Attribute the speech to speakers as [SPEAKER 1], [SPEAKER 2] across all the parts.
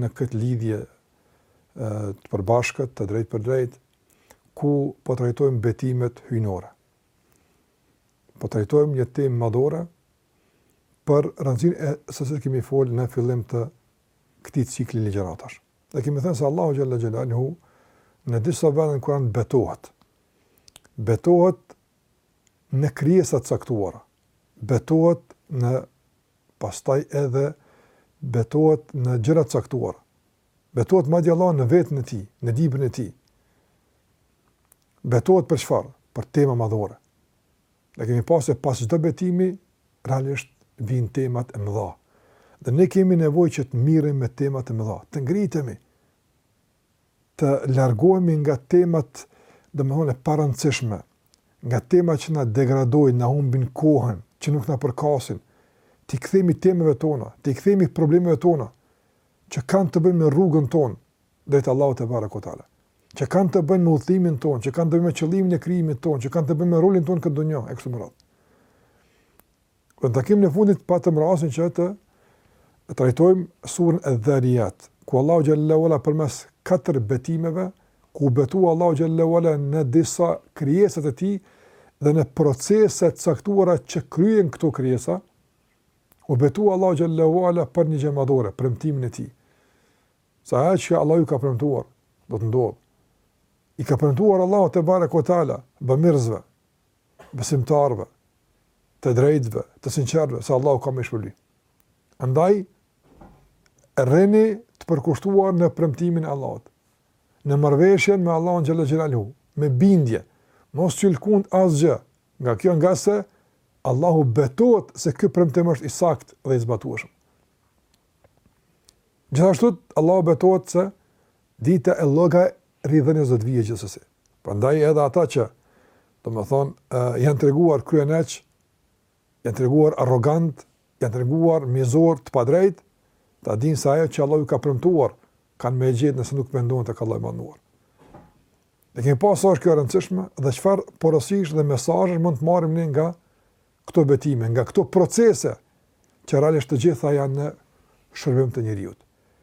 [SPEAKER 1] në këtë lidhje të përbashkët, të drejtpërdrejtë, ku po trajtojmë betimet hyjnore. Po trajtojmë një temë madhore për rëndësinë e së cilës kemi fol në fillim të këtij cikli ligjëratash. Dhe kemi thënë se Allahu xhalla xhelaluhu në disa vende në Kur'an betohet. Betohet në krijesa të caktuara. Betohet në pastaj edhe betohet në gjëra të caktuara. Betohet madje Allahu në veten e tij, në librin e tij. Betohet për çfarë? Për tema madhore. Ne kemi pa se pas çdo betimi realisht vijnë temat e mëdha. Dhe ne kemi nevojë që të mirrim me temat e mëdha, të ngritemi. të largohemi nga temat domethënë e parëndësishme, nga temat që na degradojnë, na humbin kohën, që nuk na përkasin, t'i kthehemi temave tona, t'i kthehemi problemeve tona, që kanë të bëjnë me rrugën tonë drejt Allahut tebareke ue teala, që kanë të bëjnë me udhëtimin tonë, që kanë të bëjnë me qëllimin e krijimit tonë, që kanë të bëjnë me rolin tonë në këtë dunja e kështu me radhë. Dhe në takimin e fundit patëm rastin që të trajtojmë suren Edh-Dharijat, ku Allahu xhalla ue ala përmes katër betimeve, ku betua Allahu xhalla ue ala në disa krijesat e tij dhe në procese të caktuara që kryejnë këto krijesa, u betua Allahu xhalla ue ala për një gjë madhore, premtimin e tij. Se ajo që Allahu ka premtuar, do të ndodhë. I ka premtuar Allahu tebareke ue teala bamirësve, besimtarëve, të drejtëve, të sinqertëve, se Allahu ka me i shpërbly. Andaj rrini të përkushtuar në premtimin e Allahut, në marrëveshjen me Allahun xhalla xhelaluhu, me bindje, mos t'ju lëkund asgjë nga kjo, ngase Allahu betohet se ky premtim është i saktë dhe i zbatueshëm. Gjithashtu Allahu betohet se Dita e llogaridhënies do të vijë gjithsesi. Prandaj edhe ata që, domethënë, janë treguar kryeneç, janë treguar arrogant, janë treguar mizor të padrejt, ta dinë se ajo që Allahu ka premtuar ka me i gjetë nëse nuk pendohen tek Allahu i madhëruar. Dhe kemi pa sa është kjo e rëndësishme dhe çfarë porosish dhe mesazhesh mund të marrim ne nga këto betime, nga këto procese, që realisht të gjitha janë në shërbim të njeriut.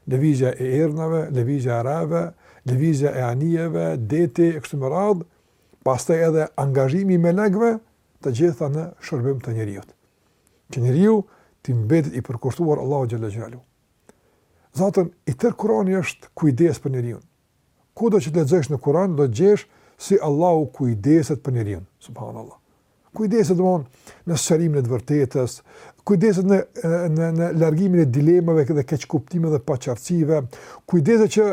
[SPEAKER 1] Lëvizja e erërave, lëvizja e reve, lëvizja e anijeve, deti, e kështu me radhë, pastaj edhe angazhimi i melekëve, të gjitha në shërbim të njeriut. Që njeriu t'i mbetet i përkushtuar Allahut xhalla xhelaluhu. Zaten, i tërë Kur'ani është kujdes për njeriun. Kudo që të lexojsh në Kur'an do të gjesh si Allahu kujdeset për njeriun. Subhanallah. Kujdeset domthon në sqarimin e të vërtetës, kujdeset në në në largimin e dilemave dhe keqkuptimeve dhe paqartësive, kujdeset që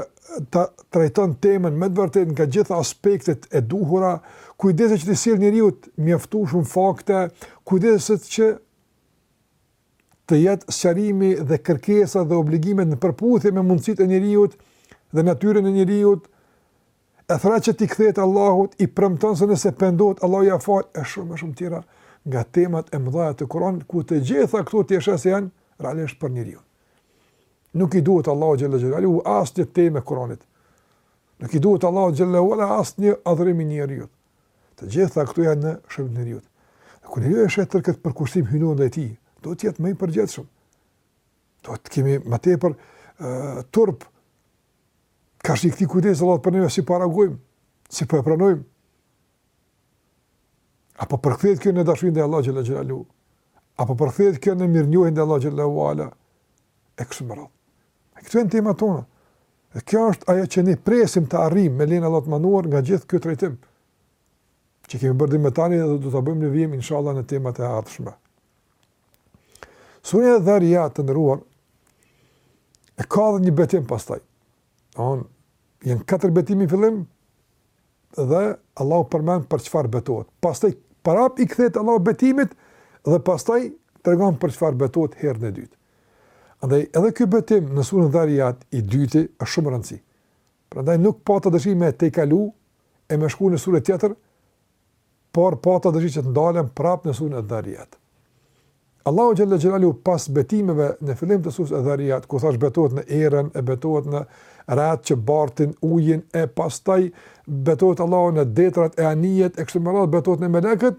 [SPEAKER 1] ta trajton temën me të vërtetë nga gjitha aspektet e duhura, kujdeset që t'i sjell njeriut mjaftueshëm fakte, kujdeset që të jetë sqarimi dhe kërkesat dhe obligimet në përputhje me mundësitë e njeriut dhe natyrën e njeriut, e thrret që t'i kthehet Allahut, i premton se nëse pendohet, Allahu ia fal e shumë e shumë tjera nga temat e mëdha të Kur'anit, ku të gjitha këto ti e sheh se janë realisht për njeriun. Nuk i duhet Allahut xhel-le xhelaluhu asnjë temë e Kur'anit. Nuk i duhet Allahut xhel-le ue ala asnjë adhurim i njeriut. Të gjitha këto janë në shërbim të njeriut. Dhe kur njeriu e sheh tërë këtë përkushtim hyjnor ndaj tij, do të jetë më i përgjegjshëm. Do të kemi më tepër uh, turp karshi këtij kujdesi t'Allahut për neve si po reagojmë, si për po e pranojmë. Apo përkthehet kjo në dashuri ndaj Allahut xhel-le xhelaluhu, apo përkthehet kjo në mirënjohje ndaj Allahut xhel-le ue ala, e kështu me radhë. E këtu është tema jonë. E kjo është ajo që ne po synojmë të arrijmë me lejen e Allahut të madhëruar nga gjithë ky trajtim. Që kemi bërë deri më tani dhe do ta bëjmë në vijim inshallah në temat e ardhshme. Surja Dharijat të nderuar e ka dhe një betim pastaj. On janë katër betime në fillim dhe Allahu përmend për çfarë betohet. Pastaj prap i kthehet Allahu betimit dhe pastaj tregon për çfarë betohet herën e dytë. Andaj edhe ky betim në suren Dharijat i dyti është shumë me rëndësi. Prandaj nuk pata dëshirë me tejkalu e me shku në suren tjetër, por pata dëshirë që të ndalem prapë në suren Edh-Dharijat. Allahu xhel-le xhelaluhu pas betimeve në fillim të sures Edh-Dharijat, ku thash betohet në erën, e betohet në retë që bartin ujin, e pastaj betohet Allahu në detrat e anijet, e kështu me radhë betohet në meleket,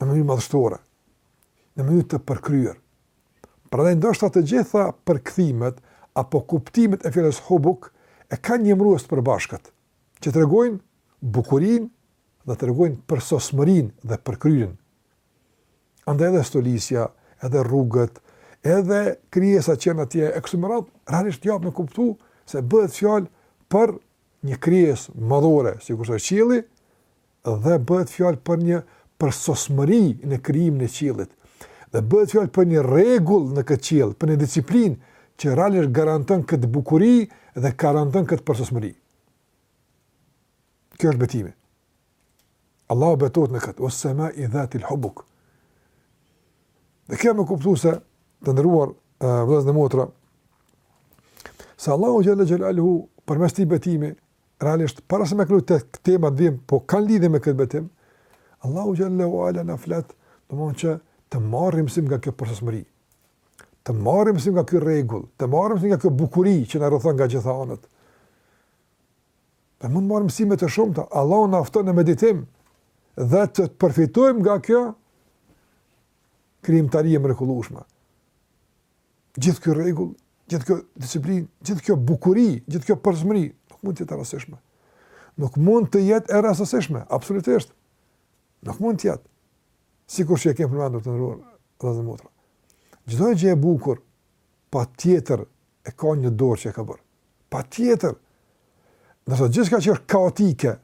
[SPEAKER 1] në mënyrë madhështore, në mënyrë të përkryer. Prandaj ndoshta të gjitha përkthimet apo kuptimet e fjalës hubuk e kanë një emërues të përbashkët, që tregojnë bukurinë dhe tregojnë përsosmërinë dhe përkryerjen. Andaj edhe stolisja, edhe rrugët, edhe krijesat që janë atje e kështu me radhë, realisht japin me kuptu se bëhet fjalë për një krijesë madhore, sikur është qielli, Dhe bëhet fjalë për një përsosmëri në krijimin e qiellit. Dhe bëhet fjalë për një rregull në këtë qiell, për një disiplinë që realisht garanton këtë bukuri dhe garanton këtë përsosmëri. Kjo është betimi. Allahu betohet në këtë, ues semai dhatil hubuk. Dhe kjo me kuptu se të nderuar uh, vëllezër e motra, se Allahu Xhele Xhelaluhu përmes këtij betimi realisht para se me kalu te këto tema në vijim, po që kanë lidhje me këtë betim, Allahu Xhele ue Ala na flet, domethënë që të marrim mësim nga kjo përsosmëri, të marrim mësim nga kjo rregull, të marrim mësim nga kjo bukuri që na rrethon nga të gjitha anët. Dhe mund të marrim mësime të shumta, Allahu na fton në meditim, dhe të përfitojmë nga kjo krijimtari e mrekullueshme. Gjithë kjo rregull, gjithë kjo disiplinë, gjithë kjo bukuri, gjithë kjo përsosmëri nuk mund të jetë e rastësishme. Nuk mund të jetë e rastësishme, absolutisht. Nuk mund të jetë. Sikur që e kemi përmendur të nderuar vëllezër e motra. Çdo gjë e bukur patjetër e ka një dorë që e ka bërë. Patjetër. Ndërsa diçka që është kaotike,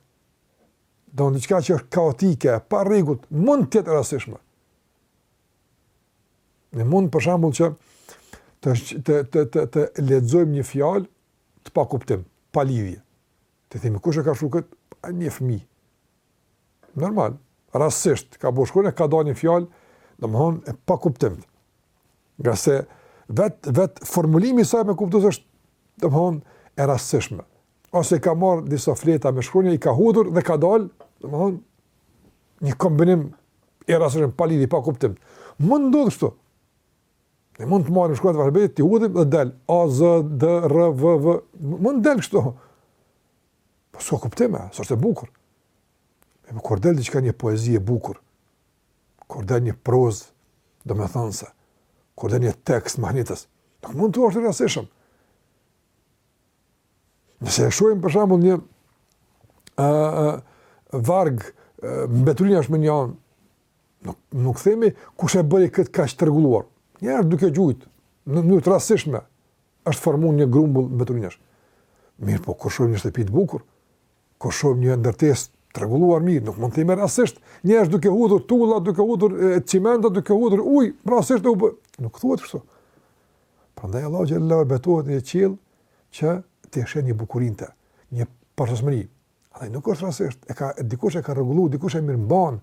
[SPEAKER 1] domethënë diçka që është kaotike, pa rregull, mund të jetë e rastësishme. Ne mund për shembull që të të të të, të lexojmë një fjalë të pakuptimtë, pa lidhje. Të themi kush e ka shkru kët? Një fëmijë. Normal, rastësisht ka bashku e ka dalë një fjalë, domethënë e pakuptimtë. Ngase vetë vetë formulimi i saj me kuptu se është domethënë e rastësishme. ose ka marrë disa fleta me shkronja, i ka hudhur dhe ka dalë, domethënë, një kombinim i rastësishëm, pa lidhje, pa kuptim. Mund të ndodhë kështu. Ne mund të marrim shkronja të alfabetit, t'i hudhim dhe del, A, Z, D, R, V, V, mund të dalë kështu. Po s'ka kuptim, s'është e bukur. Ama kur del diçka një poezi e bukur, kur del një prozë, domethënë kur del një tekst mahnitës, nuk mund të jetë i rastësishëm. Nëse e shohim për shembull një ë uh, uh, varg mbeturinash në një anë. Nuk nuk themi kush e bëri këtë kaq të rregulluar. Njerëz duke gjujt, në mënyrë të rastësishme është formuar një grumbull mbeturinash. Mirëpo kur shohim një shtëpi të bukur, kur shohim një ndërtesë të rregulluar mirë, nuk mund të themi rastësisht, njerëz duke hudhur tulla, duke hudhur çimento, duke hudhur ujë, rastësisht u bë. Nuk thuhet kështu. Prandaj Allahu xhelle ue ala betohet në qiell që ti sheh një bukuri në të, një përsosmëri. Ai nuk është rastisht, e ka dikush e ka rregulluar, dikush e mirëmban,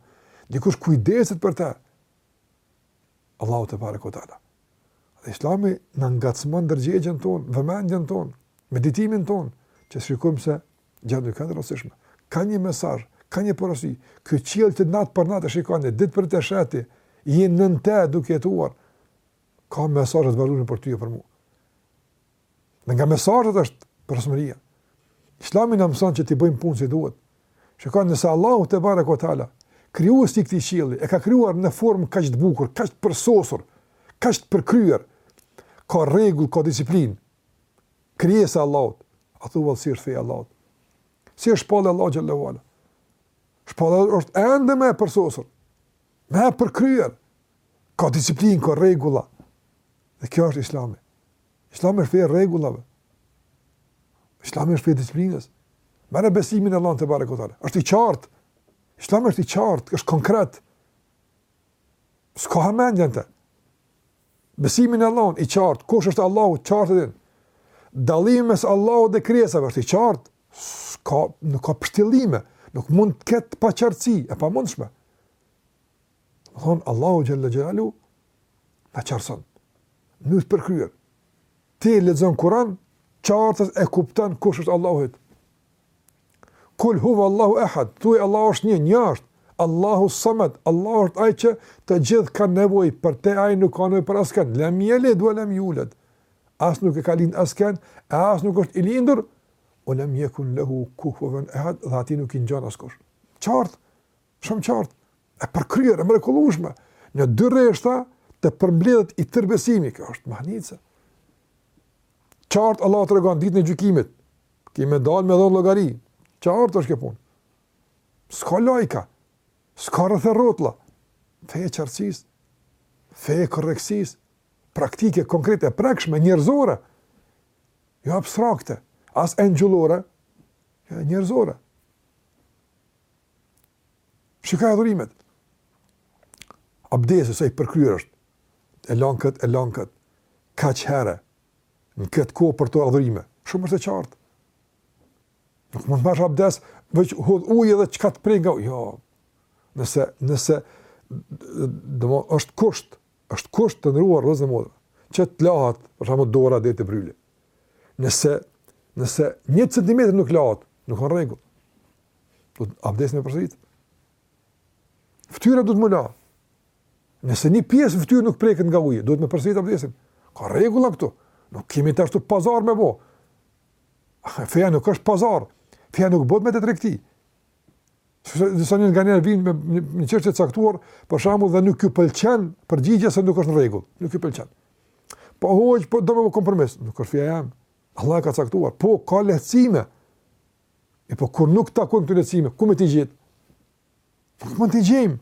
[SPEAKER 1] dikush kujdeset për të. Allahu tebareke ue teala. Dhe Islami na ngacmon ndërgjegjen tonë, vëmendjen tonë, meditimin tonë, që shikojmë se gjatë njëzet e katër orëshit ka një mesazh, ka një porosi. Ky qiell që natë për natë shikon, ditë për ditë e sheh ti, je nën të duke jetuar. ka mesazhe të vazhdueshme për ty e për mua. Një nga mesazhet është përsosmëria. Islami na mëson që t'i bëjmë punët si duhet. Shiko nëse Allahu tebareke ue teala, krijuesi i këtij qielli, e ka krijuar në formë kaq të bukur, kaq të përsosur, kaq të përkryer, ka rregull, ka disiplinë. Krijesa e Allahut, a thu vallë si është feja e Allahut? Si është shpallja e Allahut xhelle ue ala? Shpallja është ende më e përsosur. Më e përkryer, Ka disiplinë, ka rregulla. Dhe kjo është Islami. Islami është fe e rregullave. Islami është fe e disiplinës. Merre besimin në Allahun tebareke ue teala. Është i qartë. Islami është i qartë, është konkret. S'ka hamendje në të. Besimi në Allahun i qartë, kush është Allahu, qartë e din. Dallimi mes Allahut dhe krijesave është i qartë. S'ka nuk ka pështjellime, nuk mund të ketë paqartësi, e pamundshme. Me thonë, Allahu xhelle xhelaluhu na qartëson në mënyrë të përkryer. Ti lexon Kuran, qartazi e kupton kush është Allahu yt. Kul huve Allahu ehad, thuj Allahu është një, një është. Allahu samed, Allahu është ai që të gjithë kanë nevojë për te, ai nuk ka nevojë për askend. Lem jelid ue lem juled. As nuk e ka lind askend, e as nuk është i lindur, ue lem jekun lehu kufuven ehad, dhe atij nuk i ngjan askush. Qartë, Shumë qartë, e përkryer, e mrekullueshme. Në dy rreshta të përmbledhet i tërë besimi, kjo është mahnitëse. Qartë Allahu tregon ditën e gjykimit, ki me dalë me dhonë llogari, qartë është kjo punë. S'ka lajka, s'ka rreth e rrotlla, fe e qartësisë, fe e korrektësisë, praktike, konkrete, e prekshme, njerëzore, jo abstrakte, as engjëllore, jo njerëzore. Shikaj adhurimet. Abdesi, sa i përkryer është. E lan këtë, e lan këtë, kaq herë, në këtë kohë për këto adhurime. Shumë është e qartë. Nuk mund të marrësh abdes, veç hudh ujë dhe çka të prek nga ujë. Jo. Nëse, nëse, domethënë, është kusht, është kusht të nderuar vëllezër dhe motra. Që të lahat, për shembull dora deri te brryli. Nëse, nëse një centimetr nuk lahat, nuk është në rregull. Duhet abdesin me përsërit. Ftyra duhet m'u la. Nëse një pjesë fytyrë nuk preket nga uji, duhet me përsërit abdesin. Ka rregulla këtu. Nuk kemi tashti pazar me bo. Feja nuk është pazar. Feja nuk bëhet me tregti. Disa nganjëherë vinë me një çështje të caktuar, për shembull dhe nuk ju pëlqen përgjigja se nuk është në rregull. Nuk ju pëlqen. Po hoxhë, po do me bo kompromis. Nuk është feja jeme. Allahu e ka caktuar. Po, ka lehtësime. E po kur nuk takojmë këtu lehtësime, ku me t'i gjetë? Nuk mund t'i gjejmë.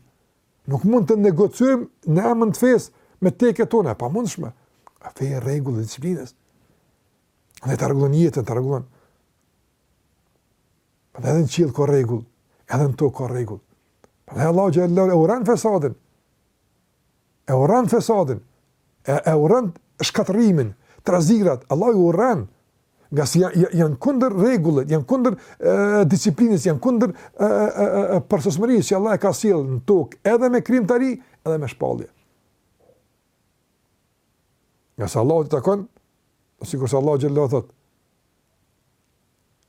[SPEAKER 1] Nuk mund të negociojmë në emën të fesë me teket tona, e pamundshme. A fe e rregullit dhe disiplinës. Dhe ta rregullon jetën, ta rregullon. Pra edhe në qiell ka rregull, edhe në tokë ka rregull. Prandaj Allahu xhel-le e urren fesadin. E urren fesadin, e, e urren shkatërrimin, trazirat, Allahu i urren, ngase janë kundër rregullit, janë kundër disiplinës, janë kundër përsosmërisë që Allahu e ka sjellë në tokë edhe me krijimtari, edhe me shpallje. Ngase Allahut i takon, sikurse Allahu xhel-le thotë,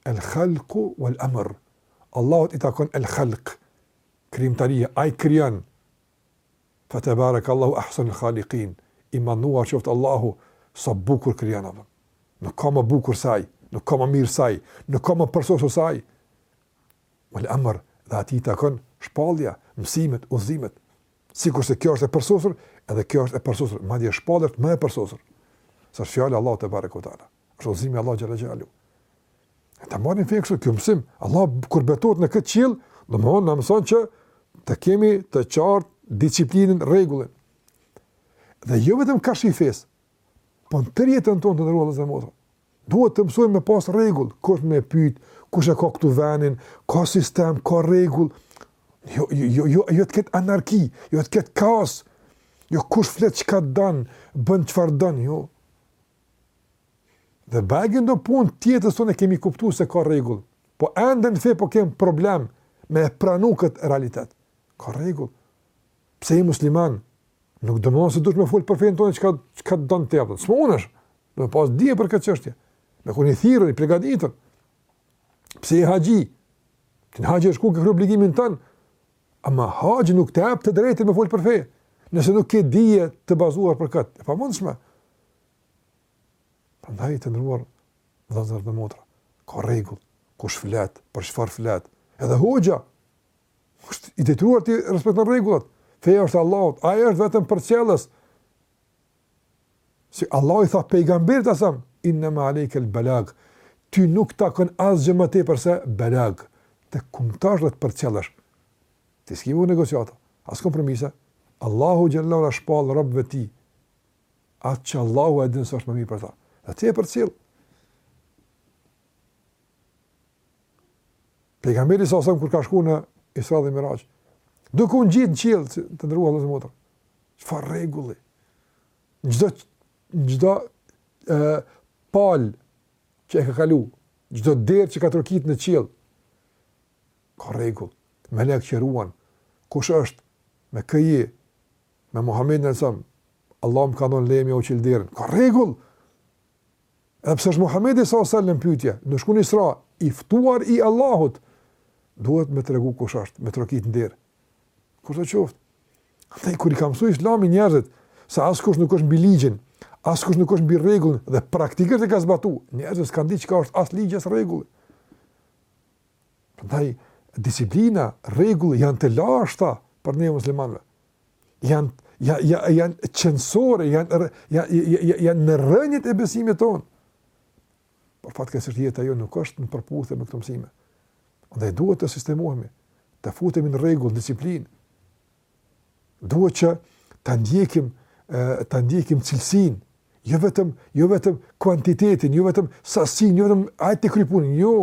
[SPEAKER 1] el khalku wal amr. Allahut i takon el khalk, krijimtaria, ai krijon, Fetebarekallahu ahsenul khalikin, i madhnuar qoftë Allahu, sa bukur krijon Allahu. Nuk ka më bukur se ai, nuk ka më mirë se ai, nuk ka më përsosur se ai. Wal amr, dhe atij i takon shpallja, mësimet, udhëzimet. Sikurse kjo është e përsosur, edhe kjo është e përsosur, madje shpallja është më e përsosur. Se â fjala e Allahut tebareke ve teala. Është udhëzimi i Allahut xhalla xhelalu. Ta marrin fenë kështu, kjo mësim, Allahu kur betohet në këtë qiell, domethënë na mëson që të kemi të qartë disiplinën, rregullin. Dhe jo vetëm karshi fesë, po në tërë jetën tonë të nderuar vëllezër e motra. Duhet të mësojmë me pas rregull, kush me pyet, kush e ka këtu venin, ka sistem, ka rregull, jo, jo, jo, jo, jo të ketë anarki, jo të ketë kaos, jo kush flet çka don, bën çfarë don, jo, Dhe bash në do punë të jetës tonë e kemi kuptu se ka rregull. Po ende në fe po kemë problem me e pranu këtë realitet. Ka rregull. Pse je musliman nuk domethënë se duhesh me fol për fenë tonde çka, çka të don qejfi. S'munesh. Duhet me pas dije për këtë çështje. Me kon i thirrun, i përgatitun. Pse je haxhi? Ti në haxh ke shku, ke kry obligimin tënd. Ama haxhi nuk të jep të drejtë me fol për fenë. Nëse nuk ke dije të bazuar për këtë. E pamundshme. Prandaj të nderuar vëllezër dhe motra, ka rregull kush flet, për çfarë flet. Edhe hoxha është i detyruar t'i respekton rregullat. Feja është e Allahut, ai është vetëm përcjellës. Si Allahu i tha pejgamberit alejhi selam, innema alejkel belag, ty nuk takon asgjë më tepër se belag, të kumtosh dhe të përcjellësh. Ti s'ki me mu negociata, as kompromise. Allahu xhele shanuhu i shpall robëve të tij, Atë që Allahu e din se është më mirë për ta. Dhe ti e përcjell. Pejgamberi alejhi selam kur ka shku në Isra dhe Miraxh, duke u ngjit në qiell të nderuar vëllezër e motra. Çfarë rregulli? Në çdo ë palë që e ka kalu, çdo derë që ka trokit në qiell. Ka rregull. Melek që e ruan. Kush është? Me kë je Me Muhammedin alejhi selam, Allahu m'ka dhonë lejen me ja çil derën. Ka rregull! Edhe pse është Muhammedi salallahu alejhi ue selem pytje, me shku në Isra, i ftuar i Allahut, duhet me tregu kush është, me trokit në derë. Kushdo qoftë. Andaj kur i ka msu islami njerëzit, se askush nuk është mbi ligjin, askush nuk është mbi rregullin, dhe praktikisht e ka zbatu, njerëzit s'kanë di çka është as ligji as rregulli. Prandaj disiplina, rregull janë të lashta për ne muslimanëve. Janë ja ja janë qenësore, janë ja ja janë në rrënjët e besimit ton. Por fatkeqësisht jeta jonë nuk është në përputhje me këto mësime. Andaj duhet të sistemohemi, të futemi në rregull, disiplinë. Duhet që ta ndjekim ta ndjekim cilësinë, jo vetëm jo vetëm kuantitetin, jo vetëm sasinë, jo vetëm hajt ta kry punën, jo.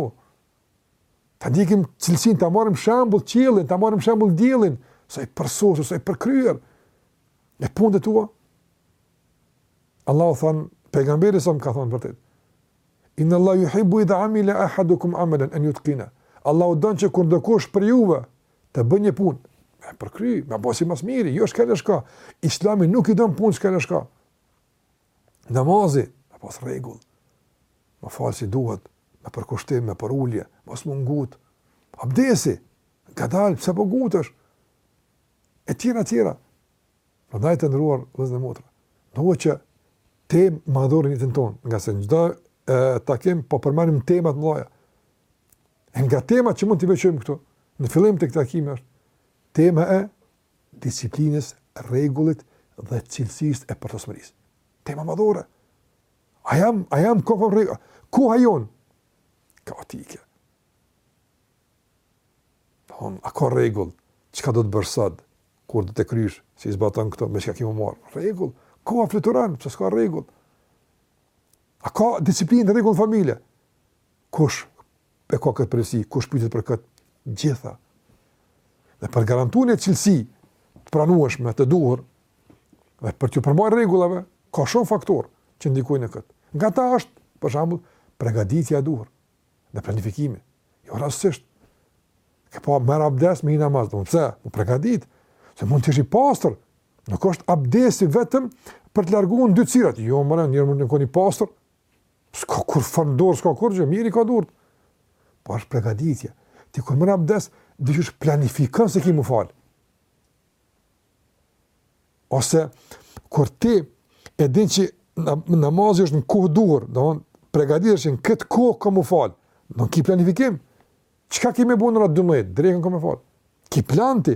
[SPEAKER 1] Ta ndjekim cilësinë, ta marrim shembull qiellin, ta marrim shembull diellin, sa i përsosur, sa i përkryer në punët e tua. Allahu thot, pejgamberi alejhi selam ka thënë vërtet. Inna Allaha yuhibbu idha amila ahadukum amalan an yutqinahu. Allahu don që kur ndokush prej juve Të bëj një punë, me përkry, me bë si ma së miri, jo shkel e shko. Islami nuk i don punët shkel e shko. Namazi, me pas rregull, me falë si duhet, me përkushtim, me përulje, mos me u ngut. Abdesi, kadalë, pse po ngutesh? E tjera, e tjera. Andaj të nderuar vëllezër e motra. Një temë madhore në jetën tonë, ngase në çdo ë takim po përmendim tema të mëdhaja. E nga temat që mund t'i veçojmë këtu, në fillim të këtij takimi është tema e disiplinës, rregullit dhe cilësisë e përsosmërisë. Tema madhore. A jam, a jam kohën rregullit? Koha jonë kaotike. Po, a ka rregull? Çka do të bësh sot? Kur do ta krysh? Si i zbaton këto? Me çka ki me u marrë? Rregull. Koha fluturon. Pse s'ka rregull? A ka disiplinë, rregull në familje? Kush e ka këtë përgjegjësi, kush pytet për këtë, gjitha. Dhe për të garantu një cilësi të pranueshme, të duhur, dhe për t'ju përmbajt rregullave, ka shumë faktorë që ndikojnë në këtë. Nga ta është, për shembull, pregaditja e duhur dhe planifikimi. Jo rastësisht. Ke me marrë abdes me hi n'namaz, domethënë pse, me u pregadit, se mund të jesh i pastër, nuk është abdesi vetëm për të largu ndytësirat. Jo, more, njeri mundet me kon i pastër, S'ka kurrfarë n'dorë, s'ka kurrgjë, mirë i ka durt. Po është pregaditje. Ti kur merr abdes, dush planifikon se ki m'u fal. Ose, kur ti e din që namazi është në kohë të duhur, domethënë pregaditesh, në këtë kohë kam m'u fal. Domethënë ki planifikim, çka ki me bo, n'ora dymdhetë drekën kam me fal. Ki plan ti.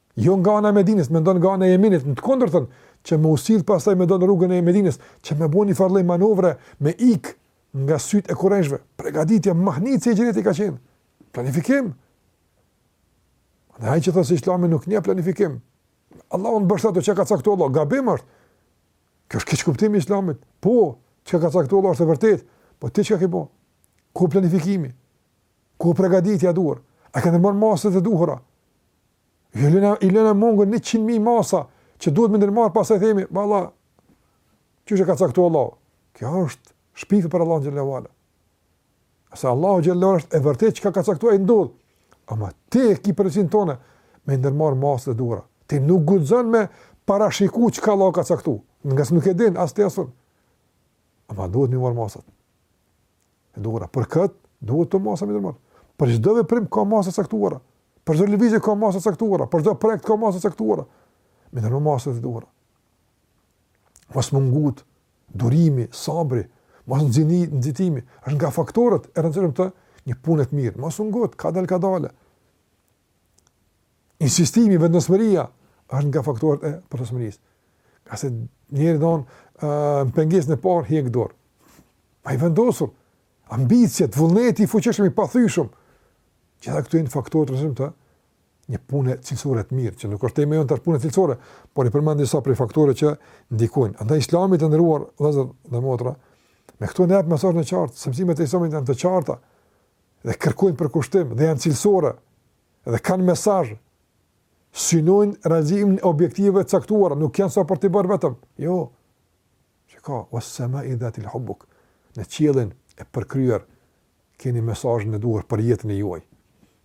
[SPEAKER 1] Jo nga ana e Medinës, mendon nga ana e Jemenit, në të kundërtën, që me u sill pastaj me zon rrugën e Medinës, që me bo një farë lloj manovre me ik nga sytë e kurejshve. Pregaditja mahnitëse e hixhretit ka qenë. Planifikim. Ndaj ai që thotë se islami nuk njeh planifikim. Allahu na bëftë ato që ka caktu Allah, gabim është. Kjo është keqkuptim i islamit. Po, çka caktu Allah është e vërtet. Po, ti çka ki bo? Ku planifikimi? Ku pregaditja e duhur? A ke ndërmarrë masat e duhura? Ju lëna, i lëna mangut njëqind mijë masa, që duhet me ndërmarrë pastaj themi, vallah, ç çka caktu Allah? Kjo është shpifje për Allahun xhel-le ve ala. Se Allahu xhel-le është e vërtet çka ka caktu e ndodhë. Ama ti e ki përgjegjësinë tonde, me i ndërmarrë masat e duhura. Ti nuk guxon me parashiku çka Allah ka caktu. Ngase nuk e din, as ti as unë. Ama duhet me marrë masat. E duhura. Për këtë duhet këto masa me i ndërmarrë. Për çdo veprim ka masa të caktuara. Për çdo lëvizje ka masa të caktuara, për çdo projekt ka masa të caktuara. Me i ndërmarrë masat e duhura. Mos me u ngut, durimi, sabri, mos nxi, mosnxitimi, është nga faktorët e rëndësishëm të një pune të mirë. Mos me u ngut, kadal kadale. insistimi, vendosmëria, është nga faktorët e përsosmërisë. Ka se njëri don në pengesën e parë heq dorë. Po i vendosur ambiciet, vullneti i fuqishëm i pathyeshëm. Gjithë këto janë faktorë të rëndësishëm të një pune cilësore të mirë, që nuk është tema jonë te puna cilësore, por i përmend disa prej faktorëve që ndikojnë. Andaj Islami të ndëruar vëllezër dhe motra, me këto na jep mesazhin qartë, se mësimet e Islamit janë të qarta dhe kërkojnë përkushtim dhe janë cilësore. dhe kanë mesazh, synojnë realizimin e objektivave të caktuara, nuk janë sa për t'i bërë vetëm. Jo. Shiko, was sama'i dhatil hubuk. Në qiellin e përkryer keni mesazhin e duhur për jetën e juaj.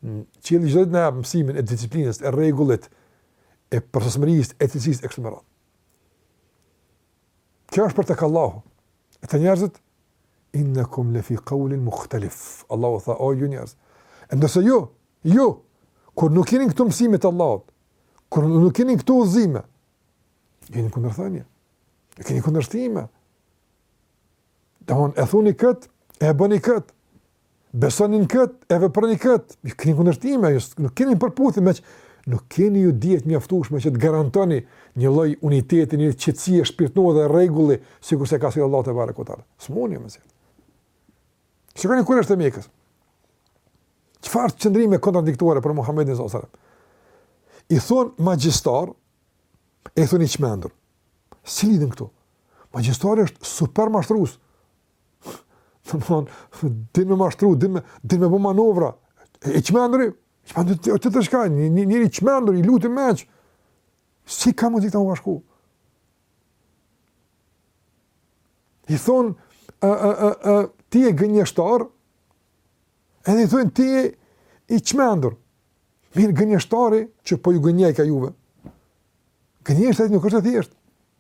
[SPEAKER 1] Mm, qielli çdo ditë na jep mësimin e disiplinës, e rregullit, e përsosmërisë, e cilësisë e kështu me radhë. Kjo është për te ka Allahu. E te njerëzit innakum la fi qawlin mukhtalif. Allahu tha o ju njerëz. Ndërsa ju, ju kur nuk jeni në këto mësime të Allahut, kur nuk jeni në këto udhëzime, keni kundërthënie. Ju keni kundërshtime. Domthon e thoni kët, e bëni kët. besoni në kët e veproni kët ju keni kundërshtime ju nuk keni përputhje se nuk keni ju dije të mjaftueshme që të garantoni një lloj uniteti një qetësie shpirtërore dhe rregulli sikurse ka thënë Allahu tebareke ve teala smuni më zot shikoni kurejshët e Mekës çfarë qëndrime kontradiktore për Muhamedin sallallahu alaihi wasallam i thon magjistar e i thon i çmendur si lidhen këto magjistari është super mashtrues Domethon, din me mashtru, din me, din me bo manovra. E qmendri, qmendri të të s'ka, një, një, njeri i qmendur, i lujt meq. Si ka mund këto bashku? I thonë, a, a, a, a, ti je gënjeshtar, edhe i thonë, ti je i qmendur. Mirë gënjeshtari që po ju gënjejka juve. Gënjeshtra nuk është e thjeshtë.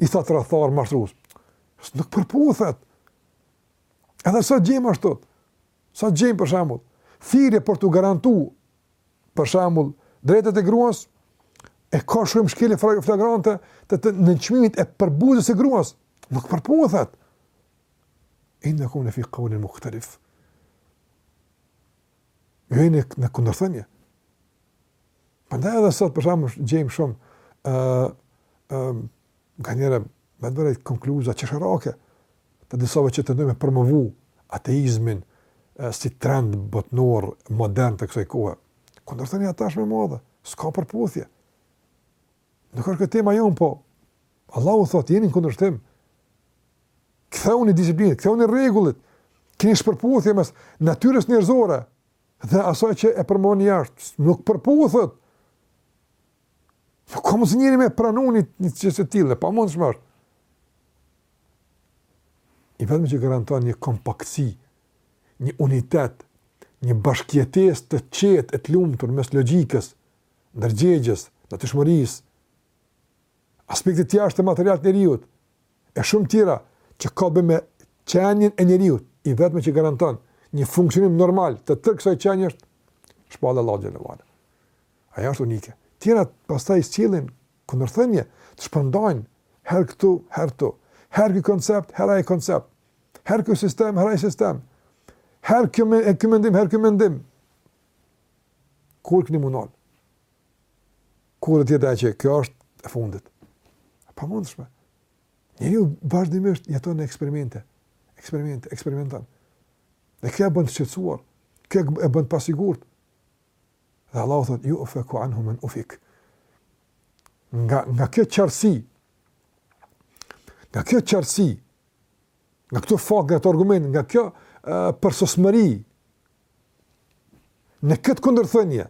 [SPEAKER 1] i thatë rrenacak mashtrues. Nuk përputhet. Edhe sot gjejmë ashtu. Sot gjejmë për shembull thirrje për t'u garantu për shembull drejtat e gruas e ka shohim shkelje flagrante të të nënçmimit e përbuzës së gruas. Nuk përputhet. Innakum la fi qawlin mukhtalif. Ju jeni në kundërthënje. Prandaj edhe sot për shembull gjejmë shumë ë uh, ë uh, nganjëherë me të vërtetë konkluza qesharake të disave që tentojnë me promovu ateizmin uh, si trend botnor modern të kësaj kohe. Kundërthënia është shumë e madhe, s'ka përputhje. Nuk është kjo tema jonë, po Allahu thotë, jeni në kundërshtim, kthejuni disiplinit, kthejuni rregullit, keni shpërputhje mes natyrës njerëzore, dhe asaj që e përmban jashtë, nuk përputhet. Nuk ka mundës njëri me pranu një një që se tjilë, pa mundës më është. I vetëm që garanton një kompaktësi, një unitet, një bashkëjetesë të qetë e të lumtur mes logjikës, ndërgjegjes, natyrshmërisë, aspektit të jashtëm material të njeriut, e shumë tjera që ka të bëjë me qenien e njeriut, i vetmi që garanton një funksionim normal të tërë kësaj qenie është shpallja e Allahut xhele ve ala. Ajo është unike. Tjera pastaj sjellin kundërthënie, të shpërndajnë herë këtu, herë këtu, herë ky koncept, herë ai koncept, herë ky sistem, herë ai sistem, herë ky mendim, herë ky mendim. Kur këni mundon? Kur do të jetë ajo që kjo është e fundit? E pamundshme. Njeriu vazhdimisht jeton në eksperimente, eksperimente, eksperimenton. Dhe kjo e bën të shqetësuar, kjo e bën të pasigurt. Dhe Allahu thotë, "Jufeku anhu men ufik." Nga nga kjo qartësi, nga kjo qartësi, nga këto fakte, këto argumente, nga kjo uh, përsosmëri, në këtë kundërthënie,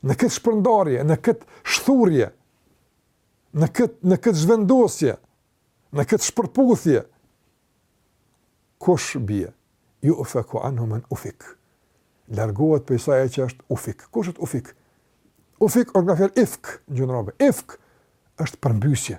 [SPEAKER 1] Në këtë shpërndarje, në këtë shthurje, në këtë, në këtë zhvendosje, në këtë shpërputhje, kush bie? Jufeku anhu men ufik. Largohet prej saj ai që është ufik. Kush është ufik? Ufik është nga fjala ifk, në gjuhën arabe. Ifk është përmbysje.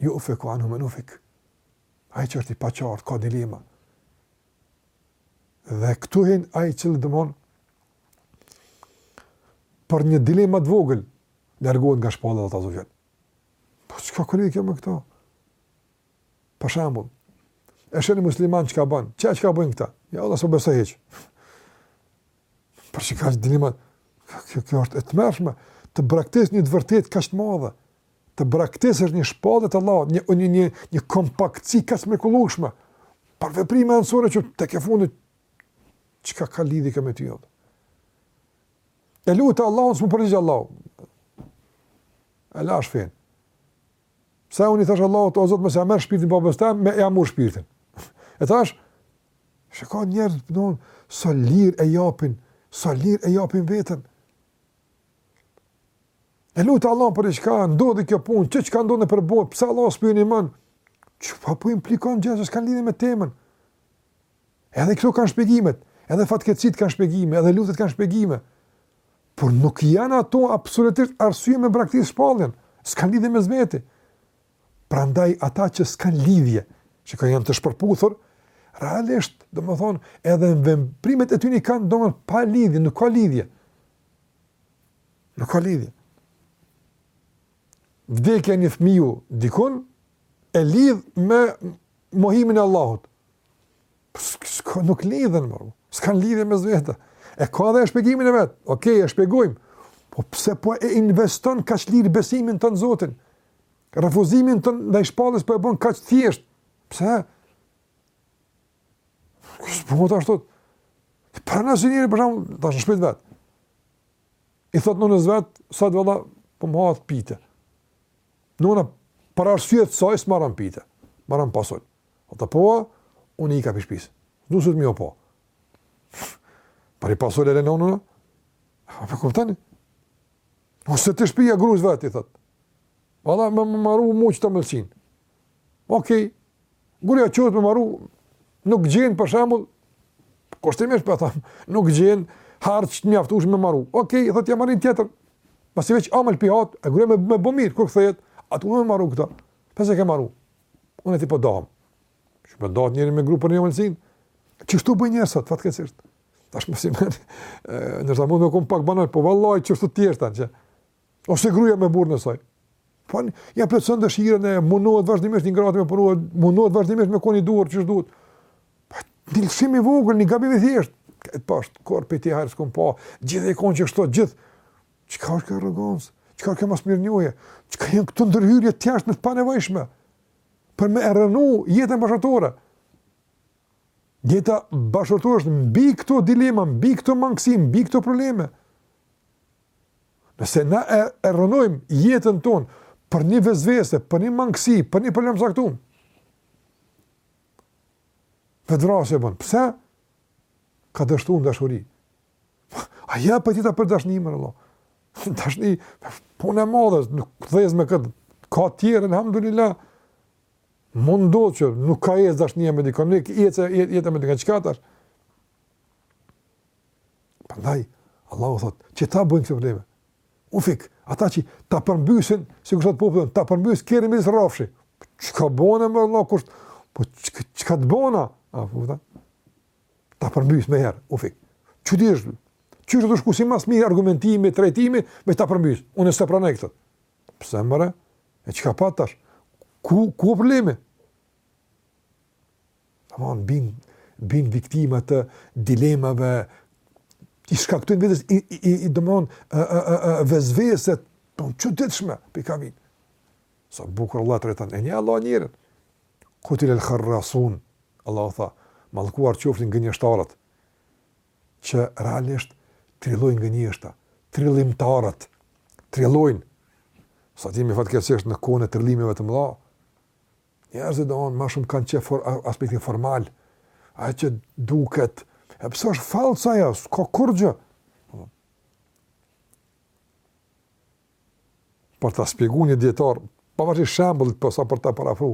[SPEAKER 1] Jufeku anhu men ufik. Ai që është i paqartë, ka dilema. Dhe këtu hin ai që, domethënë, për një dilema të vogël, largohet nga shpallja dhe të azovjen. Po çka ka lidhje kjo me këta? Për shambull, e sheh ni musliman çka ka bë, qe çka bëjnë këta? Ja, Allah s'e besoj hiç. Për kaq dilema, kjo, kjo është e tmerrshme, të braktisësh një të vërtetë kaq të madhe, të braktisësh një shpallje të Allahut, një, një, një, një kompaktësi kaq të mrekullueshme, për veprime anësore që tek e fundit, çka ka lidhje ka me ty, jodhë. E luta Allahun, s'm'u përgjigj Allahu, e lashë fenë, Pse unë i thashë Allahut, o Zot, mos ia merr shpirtin babës tem, e ia mori shpirtin. E thashë, shikoni njerëzit, sa lir e japin, sa lir e japin veten. E luta Allahun për diçka, ndodhi kjo punë, qe çka ndodh në përbojë, pse Allahu s'po i ndihmon, që pa po implikon gjëra, që s'kanë lidhje me temën. Edhe këto kanë shpjegimet, edhe fatkeqësitë kanë shpjegime, edhe luftet kanë shpjegime. Por nuk janë ato absolutisht arsye me braktisë shpalljen, s'kanë lidhje mes veti. Prandaj ata që s'kanë lidhje, që kanë janë të shpërputhur, realisht, domethonë, edhe në veprimet e tyne kanë, do më pa lidhje, nuk ka lidhje. Nuk ka lidhje. Vdekja një fëmiju dikun, e lidh me mohimin e Allahut. S'ka, nuk lidhen, more. S'kanë lidhje mes vete. E ka edhe shpjegimin e vet. Okej, okej, e shpjegojmë. Po pse po e investon kaq lirë besimin tënd në Zotin? Refuzimin tënd ndaj shpalljes po e bon kaq thjeshtë. Pse? Kësë po më të ashtot. Pra një njeri për shembull, ashtë në shpi t'vet. I thotë nonës vet, sot valla po më hahet pite. Nëna, për arsye të saj, s'maron pite. Maron pasul. O, thotë, po unë ika prej shpisë. S'du sytë me ia pa. Për ni pasul e len nënën? A po kuptoni? Ose te shpija grusë vet, i thotë. Valla, me ma maru mu qit ëmbëlsinë. Ok, gruja çohet me maru, nuk gjen për shembull, kushtimisht po thomë, nuk gjen harxh të mjaftushëm me maru. Ok, thotë ja maroj ni tjetër, pasi veç amël po i hahet, e gruja me, me bo mirë, kur kthehet, atë unë me maru këta, pse e ke maru, unë e ti po dahemi. Qe po dahet njeri me gru për një ëmbëlsinë, qështu bëjnë njerëzit sot, fatkeqësisht. Ta shmë si meni, nërsa mund me konë pak banal, po vallahi qështu tjertan, që Ose gruja me burrin e saj. Po ja plotëson dëshirën e mundohet vazhdimisht një gratë me punuar, mundohet vazhdimisht me konë i duhur qysh duhet. Po një lëshim i vogël, një gabim i thjeshtë. Këtë po është kurrë prej teje hajr s'kom pa, gjithë je konë qështu, gjithë. Çka është kjo arrogancë? Çka është kjo mosmirënjohje? Çka janë këto ndërhyrje t'jashtme të panevojshme? Për me e rrënu jetën bashkëshortore. Jeta bashkëshortore është mbi këto dilema, mbi këto mangësi, mbi këto probleme. Nëse na e, e rrënojmë jetën tonë për një vesvese, për një mangësi, për një problem t'caktum, vetëvrasje bën, pse? Ka dështu në dashuri. A jepet jeta për dashni, more vlla. Dashni, punë e madhe, nuk t'ecë me këtë, ka tjerë, elhamdulillah, mund ndodh që nuk ka ecë dashnia me dikon, nuk ecë jeta me dikon, çka tash? Prandaj Allahu thot, qëta bëjnë këto probleme. Ufik, ata që ta përmbysin, si thot populli, ta përmbys kerrin mes rrafshi. Çka bëna më Allah kush? Po çka të bëna? A po ta? Ta përmbys me herë, ufik. Çudi është? Qysh do të shkojë si ma s'miri argumentimi, trajtimi, me ta përmbys. Unë s'e pranoj këtë. Pse more? E çka pa tash? Ku ku problemi? Tamam bin bin viktima të dilemave i shkaktojnë vetes i, i, i, i domethënë vesvese të çuditshme pikavin sa bukur Allahu e trajton e një Allah njërin kutil el kharrasun Allahu tha mallkuar qofshin gënjeshtarët që realisht trillojnë gënjeshtra trillimtarët trillojnë sot jemi fatkeqësisht në kohën e trillimeve të mëdha Njerëzit domthon më shumë kanë qejf for aspektin formal, ajo që duket, edhe pse është fallc ajo, s'ka kurrgjë. Për ta shpjegu një dijetar, pavarësisht shembullit po sa për ta përafru,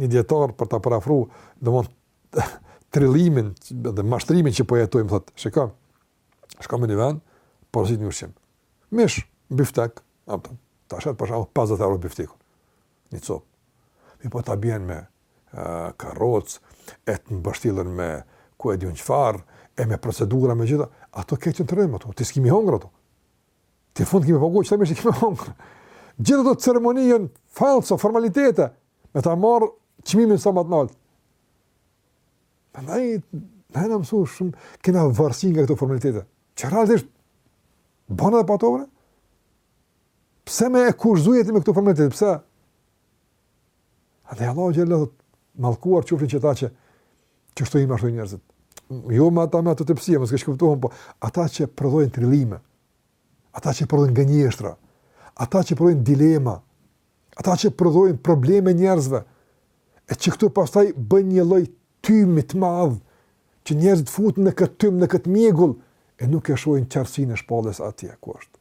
[SPEAKER 1] një dijetar për ta përafru, domthon trillimin dhe mashtrimin që po jetojmë thotë, shiko. Shkon në një vend, porosit një ushqim. Mish, biftek, apo tash atë pasha 50 euro bifteku. një copë. Mirëpo ta bjen me uh, karrocë, e të mbështjellën me ku e di unë çfarë, e me procedura me gjitha, ato këtë në të rëmë, ato, ti s'ki me hongër ato. Ti n'fund ki me pagu, qat mish ki me hongër. Gjithë ato ceremoni janë fallso, formalitete, me ta marrë çmimin sa ma të naltë. Në Na jena mësu shumë, kena varësi nga këto formalitete. Që realisht, bën edhe pa to bre? Pse me e kushtëzu jetën ti me këto formalitete? Pse? Andaj Allahu xhalla thotë, mallkuar qofshin qeta që qështu i mashtrojnë njerëzit. Jo me ata me ato tepsia, mos të keqkuptohem, po ata që prodhojnë trillime, ata që prodhojnë gënjeshtra, ata që prodhojnë dilema, ata që prodhojnë probleme njerëzve, e që këtu pastaj bëjnë një lloj tymi të madh, që njerëzit futen në këtë tym, në këtë mjegull, e nuk e shojnë qartësinë e shpalljes atje, ku është.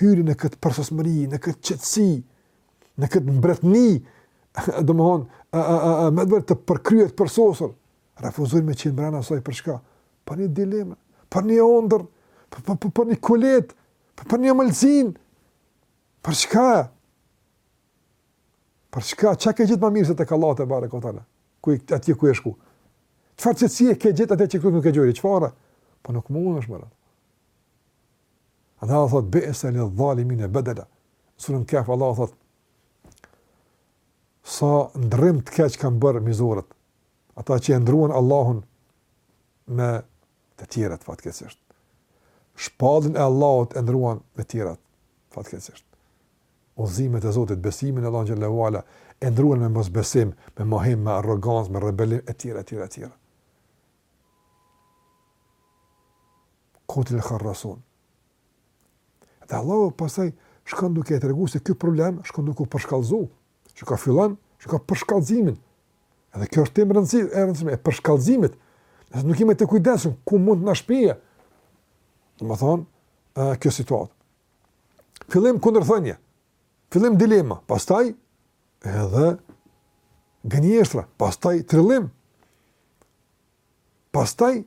[SPEAKER 1] hyri në këtë përsosmëri, në këtë qetësi, në këtë mbretëni, domethënë, me derë të përkryer, të përsosur, refuzojnë me qenë mrena saj për çka? Për një dilemë, për një ondërr, për, për, për, për një kuletë, për, për një mëllëzin, për çka? Për çka? Ça ke gjet ma mirë se të kalatë e bare këtale? Ku i atje ku ke shku? Çfarë qetësie ke gjet atje që këtu nuk e gjete? Çfarë? Po nuk mundesh më rëndë. Andaj Allah thotë, bi'sa lidh-dhalimine bedela. Në surën Kehf, Allah thotë, sa ndrrim të keq kanë bërë mizorët, ata që e ndrruan Allahun me të tjerët, fatkeqësisht. Shpalljen e Allahut e ndrruan me të tjerët, fatkeqësisht. Udhëzimet e Zotit, besimin e Allahut xhele ue ala, e ndrruan me mosbesim, me mohim, me arrogancë, me rebelim etj etj etj. Kutilel kharrasun. Dhe Allahu pastaj shkon duke e tregu se kjo problem shkon duke u përshkallzu, çka fillon, çka përshkallzimin. Edhe kjo është temë e rëndësishme, e rëndësishme, e përshkallzimit. Nëse nuk jemi të kujdesshëm, ku mund të na shpie? Domethënë, kjo situatë. Fillim kundërthënie, Fillim dilema, pastaj edhe gënjeshtra, pastaj trillim. Pastaj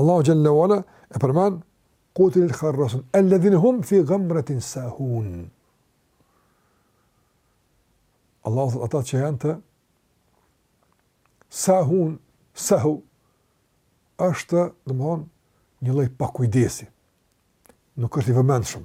[SPEAKER 1] Allahu xhelle ue ala e përmend kutilel kharrasun, alladhina hum fi ghamratin sahun. Allahu thotë ata që janë të sahun, sahu është, domthon, një lloj pakujdesi. Nuk është i vëmendshëm.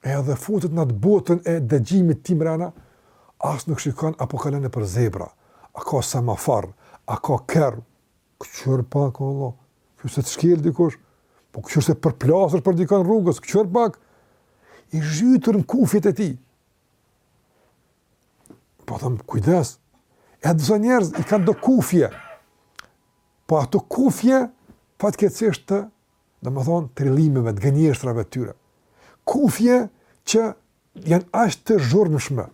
[SPEAKER 1] Edhe futet në atë botën e dëgjimit tij mrena, as nuk shikon a po kalon për zebra, a ka semafor, a ka kerr. Këqyr pak o, këqyr se të shkel dikush, po këqyr se përplasesh për dikan rrugës, këqyr pak, i zhytur në kufjet e tij. Po tham, kujdes, edhe disa njerëz i kanë do kufje, po ato kufje, fatkeqsisht domethonë trillimeve, të gënjeshtrave të tyre. Kufje që janë aq të zhurmshme,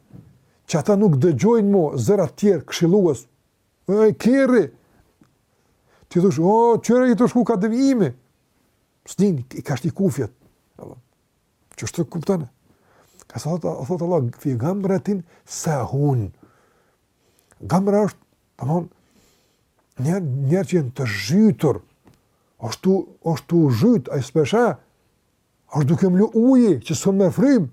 [SPEAKER 1] që ata nuk dëgjojnë mo zërat tjerë këshillues, e e kjerri, i thush, o, kerri t'shku ka devijimi, s'nin, i ka shti kufjet, s'të kupton, kështu thotë, thotë Allah, fi gamretin sahun, gamre është Tamam. Njerëz që janë të zhytur. Asht tu, asht tu u zhyt, ai s'po sheh. Është duke mlu uji që s'un merr frym.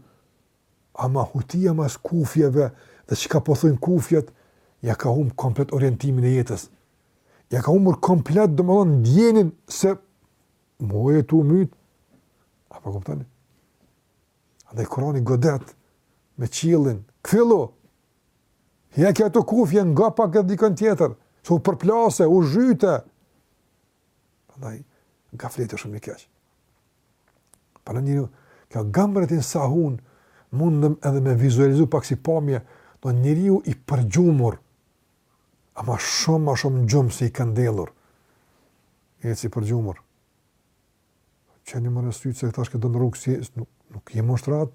[SPEAKER 1] Ama hutia mas kufjeve dhe çka po thojn kufjet, ja ka humb komplet orientimin e jetës. Ja ka humbur komplet domthon ndjenjën se more je tu u myt. A po kuptoni? Dhe Kurani godet me qillim, kthillu, Hiqi ato kufje nga pak e dëgjon tjetër, se u përplase, u zhyte. Prandaj, gaflet shumë i keqë. Për një njeri, kjo gamretin sahun, mundëm edhe me vizualizu pak si pamje, do njeriu i përgjumur, ama shumë ma shumë gjumë se i këndellur, si i përgjumur. Që nji mënësi, që ky tash është n'rrugë, se nuk, nuk je më shtrat,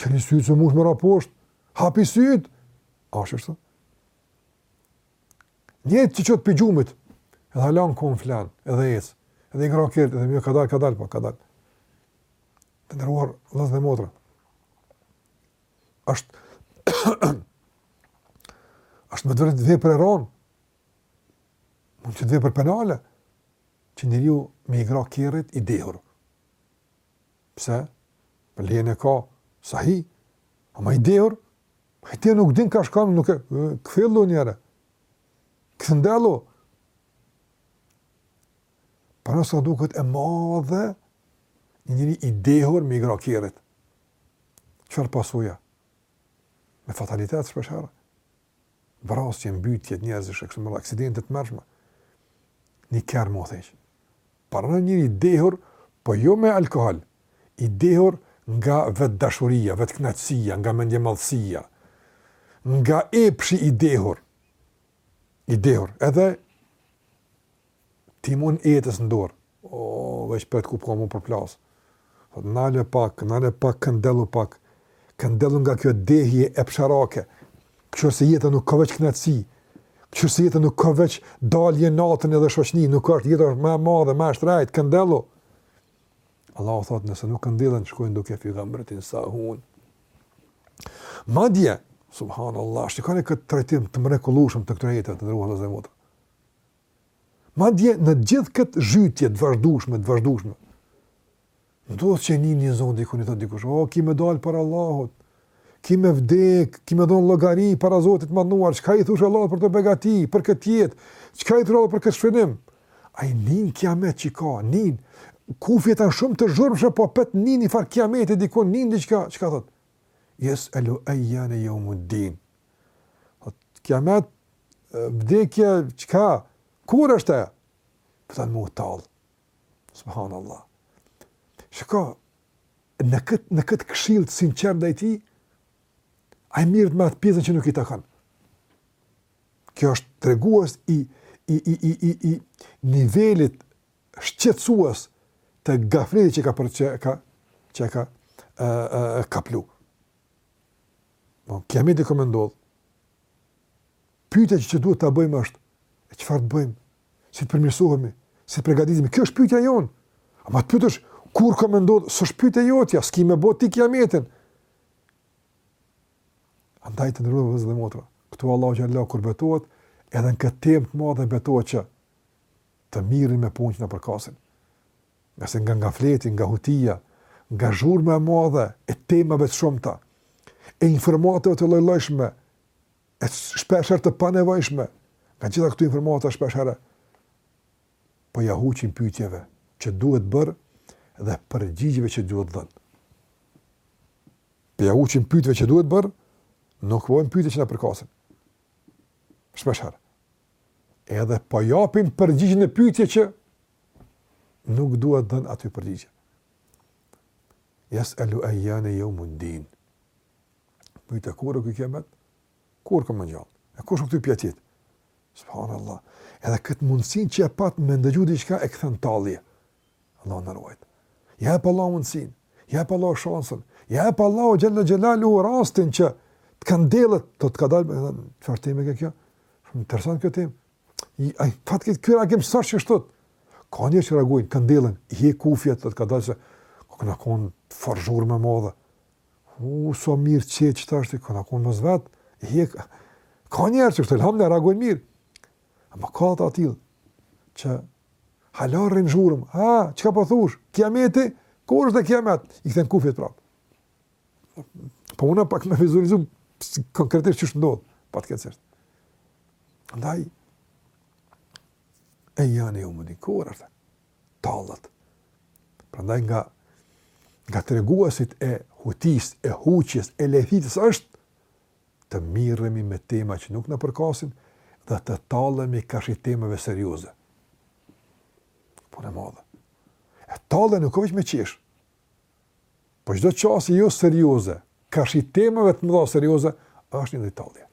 [SPEAKER 1] Çeli sytë se mush me ra posht, hapi sytë, ashtu është. Njeri që çohet prej gjumit, edhe hala n'komë flen, edhe ec, edhe i gra kerrit, edhe më ka dalë, ka dalë, po, ka dalë. Të nderuar vllezër dhe motra. Asht, asht me vërtet vepër e ronë, mund të jetë vepër penale, që njeriu me i gra kerrit i dehur. Pse? Po lejen e ka, sahi, ama i dehur? Ai te nuk din ka shkon, nuk e... Kthjellu njeri. Këndellu. Pra sa na duket e madhe, një njeri i dehur me i gra kerrit. Çfarë pasoja? Me fatalitet shpeshherë. vrasje, mbytje të njerëzish, kështu me aksidente të tmerrshme, një kerr me udhëheq. Paramendo njeri i dehur, po jo me alkohol, i dehur nga vetëdashuria, vetëknaqësia, nga mendjemadhësia, nga epshi i dehur, i dehur, edhe timonin e jetës në dorë. O, veç prite kur ka me u përplasë. Thot, nalu pak, nalu pak, këndellu pak. Këndellu nga kjo dehje epsharake. Kqyre se jeta nuk ka veç knaqësi. Kqyre se jeta nuk ka veç dalje natën edhe shoqni. Nuk është, jeta është ma e madhe, ma e shtrajtë, këndellu. Allahu thot, nëse nuk këndellen, shkojnë duke fi gamretin sahun. Madje, subhanallah, shikoni këtë trajtim të mrekullushëm të këtij ajeti, të nderuar vllezër e motra. Madje në gjithë këtë zhytje të vazhdueshme, të vazhdueshme. Ndodh që nin një zo, diku i thotë dikush, "O, ki me dal para Allahut. Ki me vdek, ki me dhon llogari para Zotit të Madhnuar. Çka i thush Allahut për kto begati, për këtë jetë? Çka i thush për këtë shfrenim?" Ai nin kiamet, çka, nin. Kufjet janë shumë të zhurmshme, po apet nin njëfarë kiameti diku, nin diçka, çka thot? Jes'elune ejjane jeumud-din. Kiamet vdekje, çka, kur është ai? Pyetin me u tall. Subhanallah. Shiko, në këtë, në këtë këshillë të sinqertë ndaj tij, ai mirret me atë pjesën që nuk i takon. Kjo është tregues i, i, i, i, i, i nivelit shqetësues të gafletit që ka për që ka, që ka, e, e, e, kaplu. Po, kiameti ka me ndodhë. Pytja që duhet ta bëjmë është, e çfarë të bëjmë, si të përmirësohemi, si të përgatitemi, kjo është pytja jonë. Ama të pytësh kur ka me ndodhë, s'është pytje e jotja, s'ki me bo ti kiametin. Andaj të nderuar vllezër dhe motra, këtu Allahu xhel-le kur betohet, edhe në këtë temë të madhe betohet që të mirremi me punë që na përkasin. nga se nga nga fleti, nga hutia, nga zhurma e madhe, e temave të shumta, e informatave të llojllojshme, e shpeshherë të panevojshme, nga gjitha këto informata shpeshherë, po ja huqim pytjeve që duhet bërë dhe përgjigjeve që duhet dhënë. Po ja huqim pytjeve që duhet bërë, nuk bojmë pytje që na përkasin. Shpeshherë. Edhe po japim përgjigje në pyetje që nuk duhet dhënë aty përgjigje. Jes'elu ejjane jeumud din. Pyet e kur o ky kiamet? Kur kam m'u ngjall? E kush o ky që pyet? Subhanallah. Edhe këtë mundësinë që e pat me ndëgju diçka e kthen tallje. Allahu na ruajt. Ja jep Allahu mundësinë, ja jep Allahu shansën, ja jep Allahu xhele xhelaluhu rastin që të kanë delët, të të ka dalë, edhe në të farë teme ke kjo, shumë interesant kjo temë, i, a, fatë këtë kërë reagim si që është, ka njerëz që reagojnë, ka ndalen, i hek kufjet, të të ka dalë se, ka kanë njëfarë zhurme e madhe, u, sa mirë që që të ashtë, ka këna konë më zvetë, i e, ka njerëz që kështë, lëmë në reagojnë mirë, ama ka të atillë, që Hala rrin n'zhurmë. Ha, çka po thosh? Kiameti? Kur është edhe kiamet? I kthen kufjet prap. Po unë pak me vizualizu konkretisht ç'është tu ndodh, pa të kërcyer. Andaj ejjane jeumud din, kur është? Tallet. Prandaj nga nga treguesit e hutisë, e huqjes, e lajthitjes është të mirremi me tema që nuk na përkasin dhe të tallemi karshi temave serioze. Punë e madhe. E tallje nuk është me qesh. Po çdo qasje jo serioze, karshi temave të mëdha serioze, është një lloj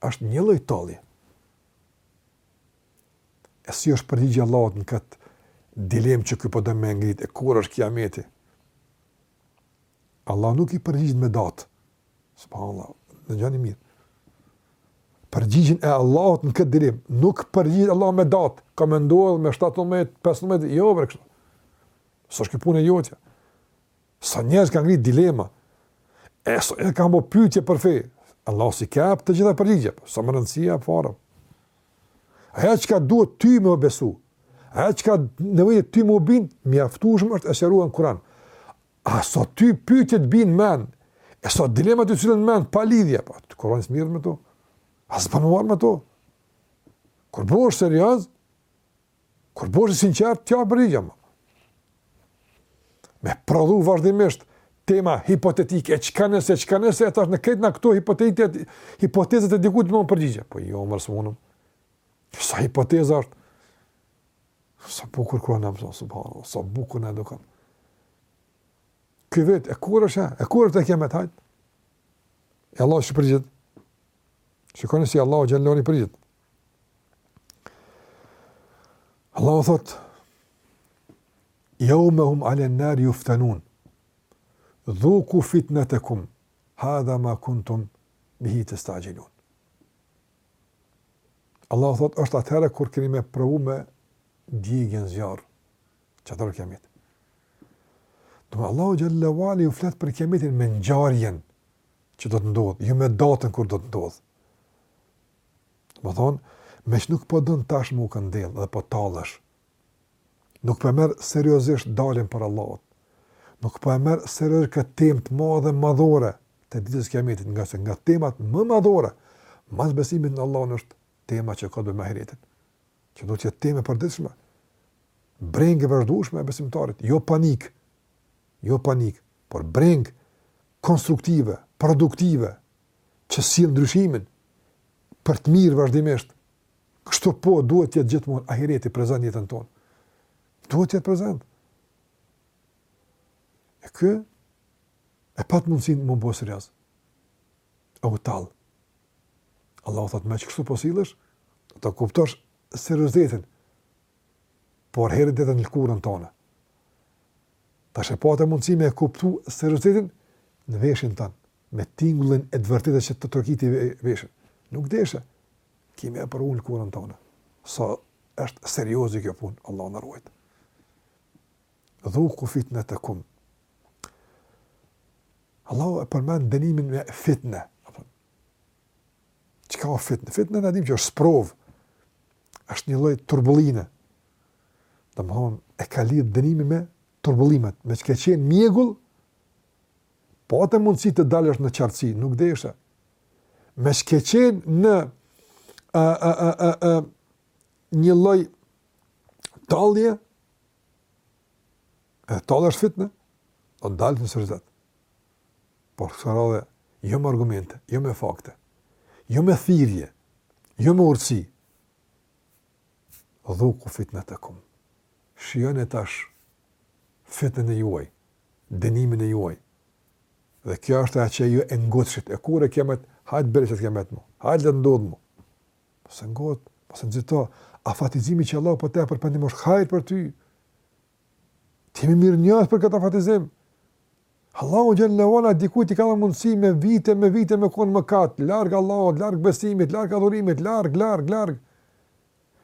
[SPEAKER 1] Është një lloj tallje. E si është përgjigja e Allahut në këtë dilemë që ky po don me ngrit e kur është kiameti? Allah nuk i përgjigjet me datë. Subhanallah, dëgjoni mirë. Përgjigjen e Allahut në këtë dilemë, nuk përgjigjet Allah me datë, ka me ndodhë me 17, 15, jo për kështu. S'është kjo punë e jotja. Sa njerëz kanë ngrit dilema, e sa e kanë bo pytje për fe, Allah s'i jep të gjithave përgjigje, s'janë me rëndësi fare. Ajo çka t'duhet ty me u besu, ajo çka t'nevojitet ty me u bind, mjaftushëm është e sqaruar në Kuran. A sa ty pytje t'bijnë n'men, e sa dilema t'u sillen n'men, pa lidhje, pa, të kuran së mirë me to, a së panuar me to. Kur po është serioz, Kur bëhesh i sinqertë, t'jap përgjigje. Me prodhu vazhdimisht tema hipotetike, e çka nëse, çka nëse e tash në krejt na këto hipotetikat, hipotezat e dikujt me u përgjigj. Po jo, more s'munum. Sa hipoteza është? Sa bukur Kurani na mëson subhanallahu, sa bukur na edukon. Ky vet e kur është? E kur është kiameti? E Allahu ç'i përgjigjet. Shikoni si Allahu xhel-le ve ala i përgjigjet. Allahu thot, jeume hum alen nari juftenun, dhuku fitnetekum, hadha ma kuntum bihi testaxhilun. Allahu thot, është atëherë kur keni me provu me djegien në zjarr, qatëherë o kiameti. Domethënë Allahu xhel-le ve ala ju flet për kiametin me ngjarjen që do të ndodhë, jo me datën kur do të ndodhë. Me thonë, meqë nuk po don tash me u këndell dhe po tallesh. Nuk po e merr seriozisht daljen para Allahut. Nuk po e merr seriozisht këtë temë të madhe madhore të ditës kiametit, ngase nga temat më madhore, mas besimit në Allahun është tema që ka të bëjë me ahiretin. Që duhet të jetë temë e përditshme. Brengë e vazhdueshme e besimtarit, jo panik. Jo panik, por brengë konstruktive, produktive që sjell ndryshimin për të mirë vazhdimisht. Kështu po duhet të jetë gjithmonë ahireti prezent në jetën tonë. Duhet të jetë prezent. E ke pat mundësinë me u bo serioz. U talle. Allahu thotë meqë kështu po sillesh, do ta kuptosh seriozitetin. Por herë të dytë në lëkurën tone. Tash e pate mundësi me e kuptu seriozitetin në veshin tënd, me tingullin e të vërtetës që të trokiti veshin. Nuk deshe, ki me e provu në lëkurën tone. Sa është serioze kjo punë, Allahu na ruajtë. Dhuku fitnetekum. Allahu e përmend dënimin me fitne. Çka o fitne? Fitne na e dimë që është sprovë, është një lloj turbullire. Domethonë, e ka lidhë dënimin me turbullimet, meqë ke qenë n'mjegull, po pate mundësi të dalësh në qartësi, nuk deshe. Meqë ke qenë në a, a, a, a, a, një lloj tallje, edhe tallja është fitne, do të dalë në seriozitet. por kësaj radhe jo me argumente, jo me fakte, jo me thirrje, jo me urtësi. Dhuku fitnatakum. Shijoni tash fitnën e juaj, dënimin e juaj. Dhe kjo është ajo që ju e ngutshit. E kur Kijameti, hajt bëre qat Kijamet më. Hajt le të ndodh më. Mos e ngut, mos e nxito. Afatizimi që Allah po të jep për pendim osht hajr për ty. Të jemi mirënjohës për këtë afatizim. Allahu xhele ve ala dikujt i ka dhënë mundësi me vite, me vite me konë në mëkate, larg Allahut, larg besimit, larg adhurimit, larg, larg, larg.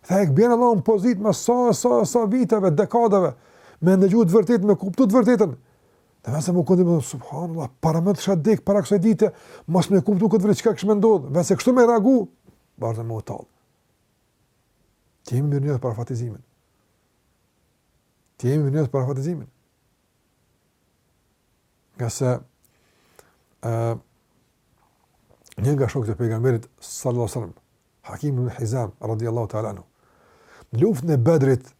[SPEAKER 1] Dhe e ka bjen Allahu në pozitë mas sa, sa, sa viteve, dekadeve, me ndëgju të vërtetën, me kuptu të vërtetën. Dhe nëse më këndim, subhanallah, paramendo të kisha vdekë, para kësoj dite, mas me kuptu këtë të vërtetë, çka kish me ndodhë, dhe se kështu me reagu, bërë dhe më u talë. Të jemi mirënjohës për afatizimin. Të jemi mirënjohës për afatizimin. Ngase uh, një nga shokët e pejgamberit sallallahu sallam, Hakim ibn Hizam, radiallahu ta'ala anhu, në luftën e Bedrit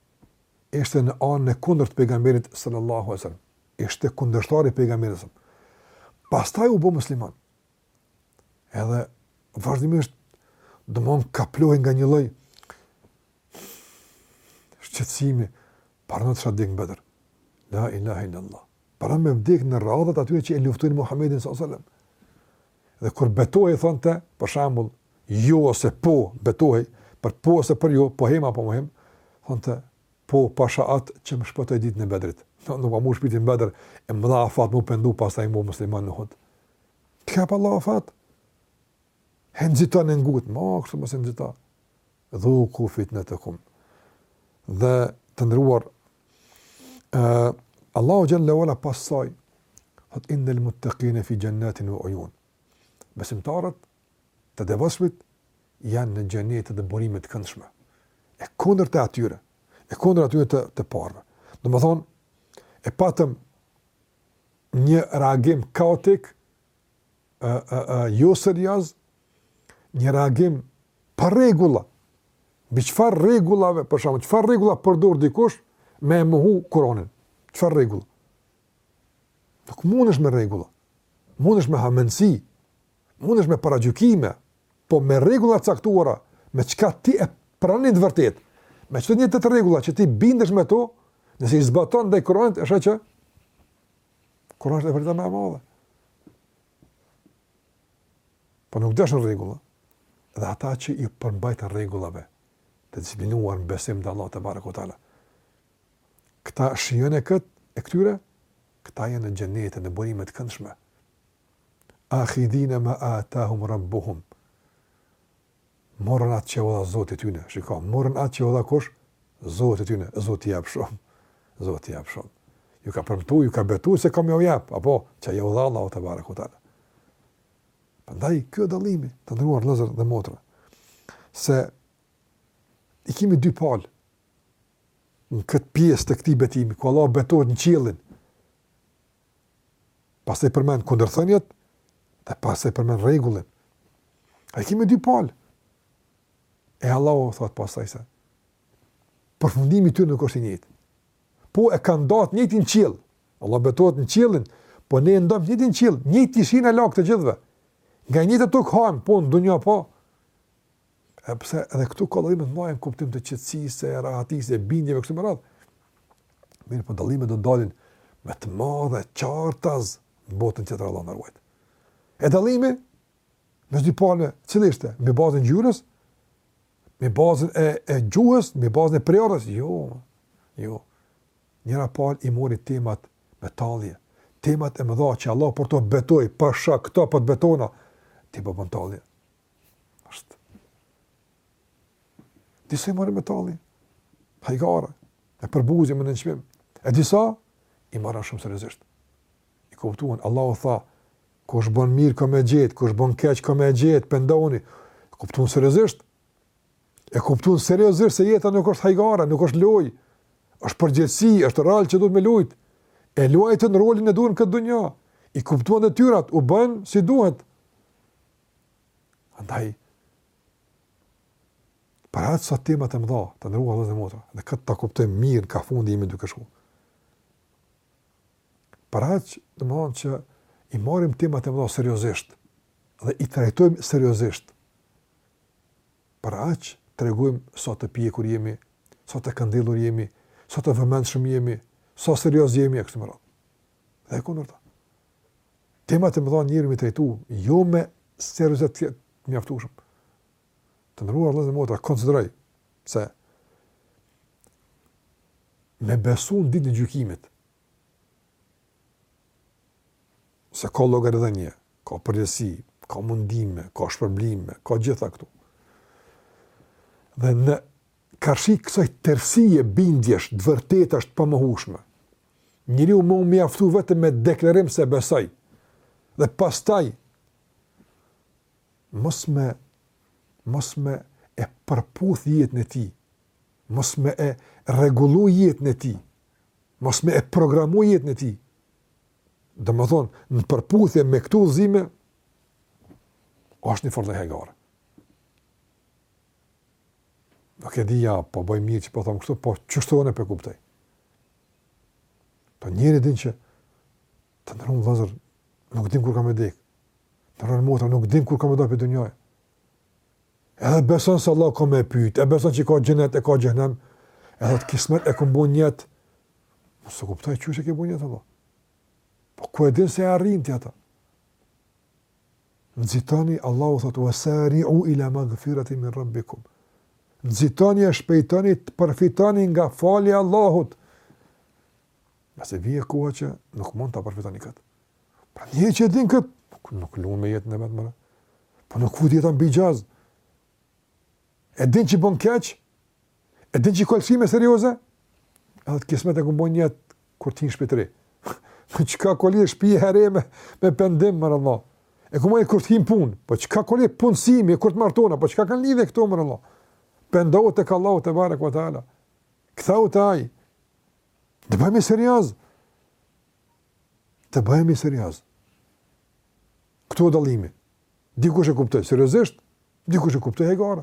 [SPEAKER 1] ishte në anën e kundërt të pejgamberit sallallahu sallam, ishte kundërshtar i pejgamberit sallam. Pastaj u bo musliman, Edhe vazhdimisht domethonë kaplohej nga një lloj shqetësimi paramendo t'kisha vdek në Bedr. La ilaha illallah. Paramendo me vdek në radhët e atyre që e luftojnë Muhammedin sallallahu alaihi wasallam. Dhe kur betohej thonte, për shembull, jo ose po betohej, për po ose për jo, pohim apo mohim, thonte po pasha atë që më shpëtoi ditën e Bedrit. Domethonë nuk ma mur shpirtin në Bedr e më dha afat m'u pendu pastaj m'u bo musliman në hot. Të ka jep Allah afat, e nxite e ngute, ma kështu mos e nxite, dhuku fitnatakum. Dhe të nderuar, uh, Allahu xhele ve ala pas saj, thot innel muttekine fi xhennatin ve ujun. Besimtarët të devotshmit janë në xhennete dhe burime të këndshme. E kondër të atyre, e kondër atyre të, të parve. Domethonë, e patëm një reagim kaotik, ë ë ë jo serioz, një reagim pa rregulla. Mbi çfarë rregullave, për shembull çfarë rregulla përdor dikush me e mohu Kur'anin? Çfarë rregulla? Nuk mundesh me rregulla. Mundesh me hamendsi. Mundesh me paragjykime, po me rregulla të caktuara, me çka ti e pranon të vërtetë. Me qeto njëjtat rregulla që ti bindesh me to, nëse i zbaton ndaj Kur'anit, e sheh që Kur'ani është e vërteta më e madhe. Po nuk deshën rregulla. Dhe ata që iu përmbajtën rregullave, të disiplinuar në besim të Allahut tebareke ve teala. Këta shijojnë këtë, e këtyre, këta janë në xhenete, në burime të këndshme. Akhidhina ma atahum rabbuhum. Morën atë që u dha Zoti i tyne. Shiko, morën atë që u dha kush? Zoti i tyne. Zoti jap shumë. Zoti jap shumë. Ju ka premtu, ju ka betu se kam jau jap. Apo, që jau dha Allahu tebareke ve teala. Prandaj, kjo dallimi, të nderuar vëllezër dhe motra, se i kemi dy palë në këtë pjesë të këtij betimi, ku Allahu betohet në qiellin, Pastaj përmend kundërthëniet dhe pastaj përmend rregullin. A i kemi dy palë. E Allahu thotë pastaj se përfundimi i tyre nuk është i njëjtë. Po e kanë nda të njëjtin qiell. Allahu betohet në qiellin, po ne ndajmë njëjtin qiell, njëjti shi na lag të gjithëve. Nga e njëjta tokë hamë, po në dunja po. E pse edhe këtu ka dallime të mëdha në kuptim të qetësisë, e rahatisë, e bindjeve kështu me radhë. Mirëpo dallimet do dalin me të madhe qartas në botën tjetër Allahu na ruajt. E dallimi mes dy palëve, cili ishte? Në bazë ngjyrës, në bazën e, e gjuhës, në bazën e prejardhjes? Jo, jo. Njëra palë i mori temat me tallje, temat e mëdha që Allahu për to u beto, pasha këta po të betona, ti prapë po bën tallje. Është. Disa i morën me tallje, hajgare, me përbuzje, me nënçmim. E disa i morën shumë seriozisht. I kuptuan, Allahu tha, kush bon mirë ka me e gjet, kush bon keq ka me e gjet, pendoni. E kuptuan seriozisht. E kuptuan seriozisht se jeta nuk është hajgare, nuk është lojë, është përgjegjësi, është rol që duhet me lujt. E luajtën rolin e duhur në këtë dunja. I kuptuan detyrat, u bënë si duhet. Andaj, për aq sa temat e mëdha, të nderuar vëllezër dhe motra, dhe këtë ta kuptojmë mirë kah fundi jemi duke shku. Për aq, domethënë që i marrim temat e mëdha seriozisht, dhe i trajtojmë seriozisht, për aq tregojmë sa të pjekur jemi, sa të këndellur jemi, sa të vëmendshëm jemi, sa serioz jemi, e kështu me radhë. Dhe e kundërta. Temat e mëdha njeri me i trajtu, jo me seriozet të mjaftushëm. Të nderuar vllazën e motra, konsideroj se me besu në ditën e gjykimit, se ka llogaridhënie, ka përgjegjësi, ka mundime, ka shpërblime, ka gjitha këtu. Dhe karshi kësaj tërsie bindjesh, të vërtet është pamohushme, Njeriu me u mjaftu vetëm me deklarim se besoj. Dhe pastaj mos me mos me e përputh jetën e tij. Mos me e rregullu jetën e tij. Mos me e programu jetën e tij. Domethonë, në përputhje me këto udhëzime, është një farë hajgare. Nuk e di a, po bëj mirë që po them kështu, po qeshtu unë e kuptoj. Po njeri e din që, të nderum vllazën, nuk dim kur kem me dek. Të nderume motra, nuk dim kur kem me u da prej dunjaje. Edhe beson se Allahu ka me pyt, e beson që ka xhenet, e ka xhehenem, edhe thotë kismet e kom bo nijet, mirë, e kuptoj që e ke bo nijet, Allah. Po ku e din se e arrin ti ata? Nxitoni, Allahu thotë, "Wa sari'u ila maghfiratin min Rabbikum." Nxitoni e shpejtoni të përfitoni nga falja e Allahut. Se vjen koha që nuk mund të përfitoni këtë. Pra njeri që e din këtë, nuk, nuk lun me jetën e vet more. Po nuk fut jetën në bixhoz. E din që bon keq, E din që i ka lëshime serioze? Edhe thotë kismet e kom bo nijet kur t'hi n'shpi të re. Po çka ka lidhje shpija e re me, me pendim, more vlla. E kom bo kur t'hi n'punë. Po çka ka lidhje punësimi, kur t'martohna, po çka kanë lidhje këto, more vlla. Pendohu tek Allahu tebareke ve teala. Kthehu te Ai. Të bëhemi serioz. Të bëhemi serioz. Këtu o dallimi. Dikush e kupton, seriozisht, dikush e kupton hajgare.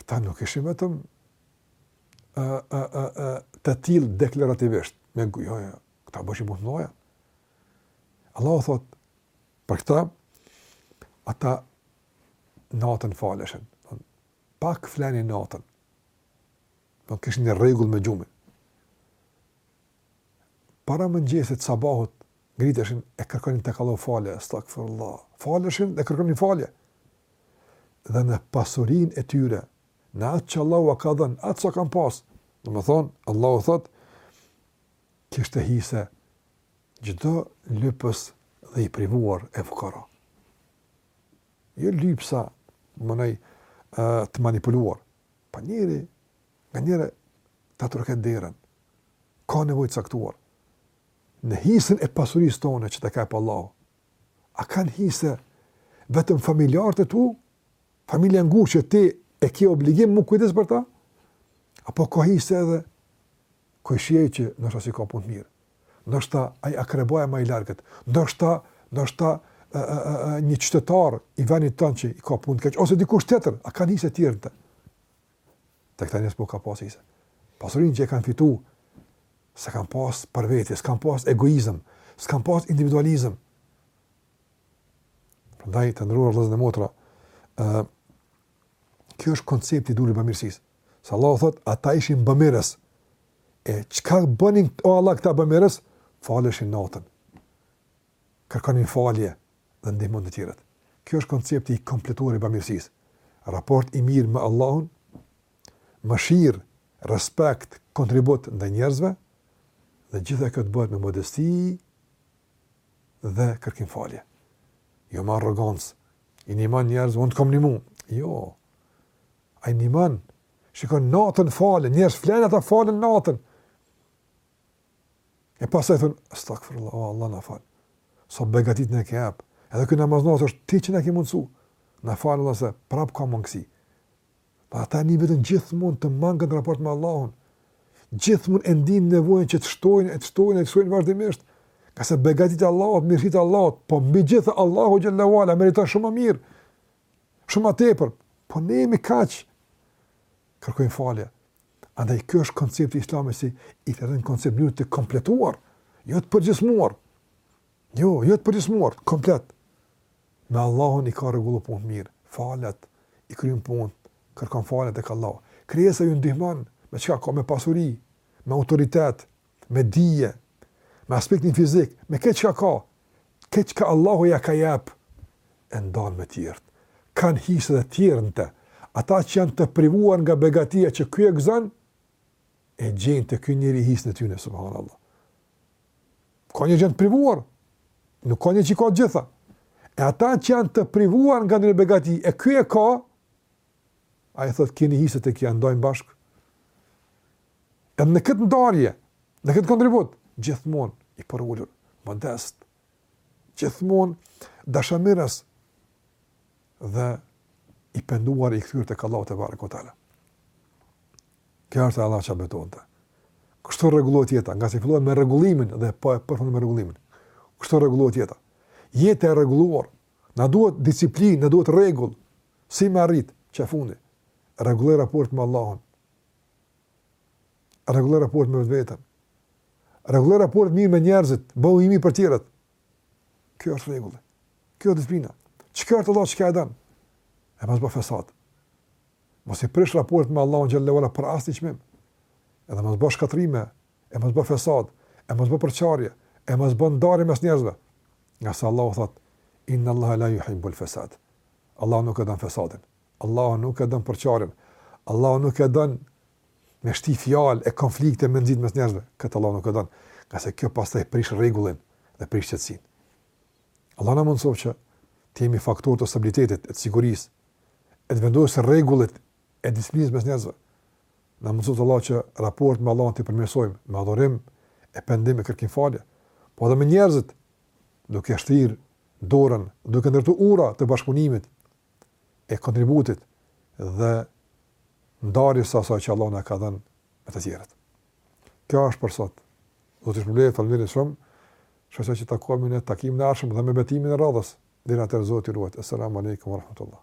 [SPEAKER 1] Këta nuk ishin vetëm ë ë ë ë të tillë deklarativisht, me gojë, jo, këta bëjshin punë t'mdha. Allahu thot për këta ata natën faleshin. Pak flenin natën. Do t'kishin një rregull me gjumin. para mëngjesit sabahut ngriteshin e kërkonin tek Allahu falje, astagfirullah. Faleshin dhe kërkonin falje. Dhe në pasurinë e tyre, në atë që Allahu ua ka dhënë, atë sa kanë pas. Domethonë, Allahu thot, kishte hise çdo lypës dhe i privuar e fukara. Jo lypsa, menoj, të manipuluar. Po njeri, Nganjëherë ta troket derën. Ka nevoja të caktuara. Në hisën e pasurisë tonde që të ka jep Allahu. A kanë hise vetëm familjarët e tu? Familja e ngushtë që ti e ke obligim m'u kujdes për ta? Apo ka hise edhe kojshija që ndoshta s'i ka punët mirë? Ndoshta ai akrebaja ma i largët? Ndoshta, ndoshta, një qytetar i venit tënd që i ka punët keq, ose dikush tjetër, a kanë hise tjerët n'te? Dhe këta njerëz po, ka pas hise. Pasurinë që e kanë fitu, s'e kanë pas për veti, s'kanë pas egoizëm, s'kanë pas individualizëm. Prandaj, të nderuar vllazën e motra, uh, ky është koncepti dhe i bamirësisë. Se Allahu thotë, ata ishin bamirës. E çka bënin, o Allah, këta bamirës? Faleshin natën. kërkonin falje dhe ndihmonin të tjerët. Ky është koncepti i kompletuar i bamirësisë. Raport i mirë me Allahun, mëshirë, respekt, kontribut ndaj njerëzve, dhe gjitha kjo të bëhet me modesti dhe kërkim falje. Jo me arrogancë, i nihmon njerëzit, unë të kom nihmu. Jo, ai nihmon, shikon natën falen, njerëzit flenë ata falen natën. E pasaj thonë, astagfirullah, o Allah, na fal. Sa begatitë na ke jep. Edhe ky namaz faktisht je ti që na ke mundësu. Na fal, Allah, se prapë ka mangësi. Pra ata e njohin veten gjithmonë të mangët në raport me Allahun. Gjithmonë e ndijnë nevojën që të shtojnë, e të shtojnë, e të shtojnë vazhdimisht. Ngase begatitë e Allahut, mirësitë e Allahut, po mbi gjithë Allahu xhel-le ve ala, meriton shumë ma mirë, shumë ma tepër, po ne jemi kaq, kërkojmë falje, Andaj ky është koncepti i Islamit si të thënë koncept një të kompletuar, jo të përgjysmuar. Jo, jo të përgjysmuar, komplet. Me Allahun i ka rregullu punët mirë, falet, i kryen punët, kërkon falje tek Allahu. Krijesave ju ndihmon me çka ka me pasuri, me autoritet, me dije, me aspektin fizik, me krejt çka ka, krejt çka Allahu ja ka jep, e ndan me tjerët. Kanë hise edhe tjerët në te. Ata që janë të privuar nga begatia që ky e gëzon, e gjejnë te ky njeri hisen e tyne, subhanAllah. Ka njerëz që janë të privuar, nuk ka një që i ka të gjitha. E ata që janë të privuar nga një begati, e ky e ka, ai thotë kini hise te kjo, ndajmë bashkë, Edhe në këtë ndarje, në këtë kontribut, gjithmonë i përulur, modest, gjithmonë dashamirës dhe i penduar i kthyer tek Allahu tebareke ve teala. Kjo është, Allah, që e bën atë. Kështu rregullohet jeta, ngase fillova me rregullimin dhe po e përfundoj me rregullimin. Kështu rregullohet jeta. Jeta e rregulluar, na duhet disiplinë, na duhet rregull. Si me arrit? Qe fundi: rregulloje raportin me Allahun. Rregullo raportet me veten. Rregullo raportet mirë me njerëzit, bëhu i mirë për tjerët. Kjo është rregulli. Kjo është disiplina. Çka është Allahu çka e don? E mos bën fesat. Mos i prish raportet me Allahun xhallahu ala për asnjë çmim. Edhe mos bësh katrime, e mos bën fesat, e mos bën përçarje, e mos bën ndarje mes njerëzve. Ngase Allahu thot, inna Allaha la yuhibbul fesad. Allahu nuk e don fesadin. Allahu nuk e don përçarjen. Allahu nuk e don me shti fjalë e konflikte me nxit mes njerëzve. Këtë Allahu nuk e don, ngase kjo pastaj prish rregullin dhe prish qetësinë. Allahu na mëson që të jemi faktorë të stabilitetit, të sigurisë, e të vendosjes së rregullit e disiplinës mes njerëzve. Na mëson Allahu që raportet me Allahun t'i përmirësojmë, me adhurim e pendim e kërkim falje, po edhe me njerëzit, duke shtrirë dorën, duke ndërtu ura të bashkëpunimit, e kontributit dhe ndarjes së asaj që Allahu na ka dhënë me të tjerët. Kjo është për sot. Zoti ju shpërbleftë, faleminderit shumë. Shpresoj që takohemi në takimin e ardhshëm dhe me betimin e radhës. Deri atëherë Zoti ju ruajt. Asalamu alaykum wa rahmatullah.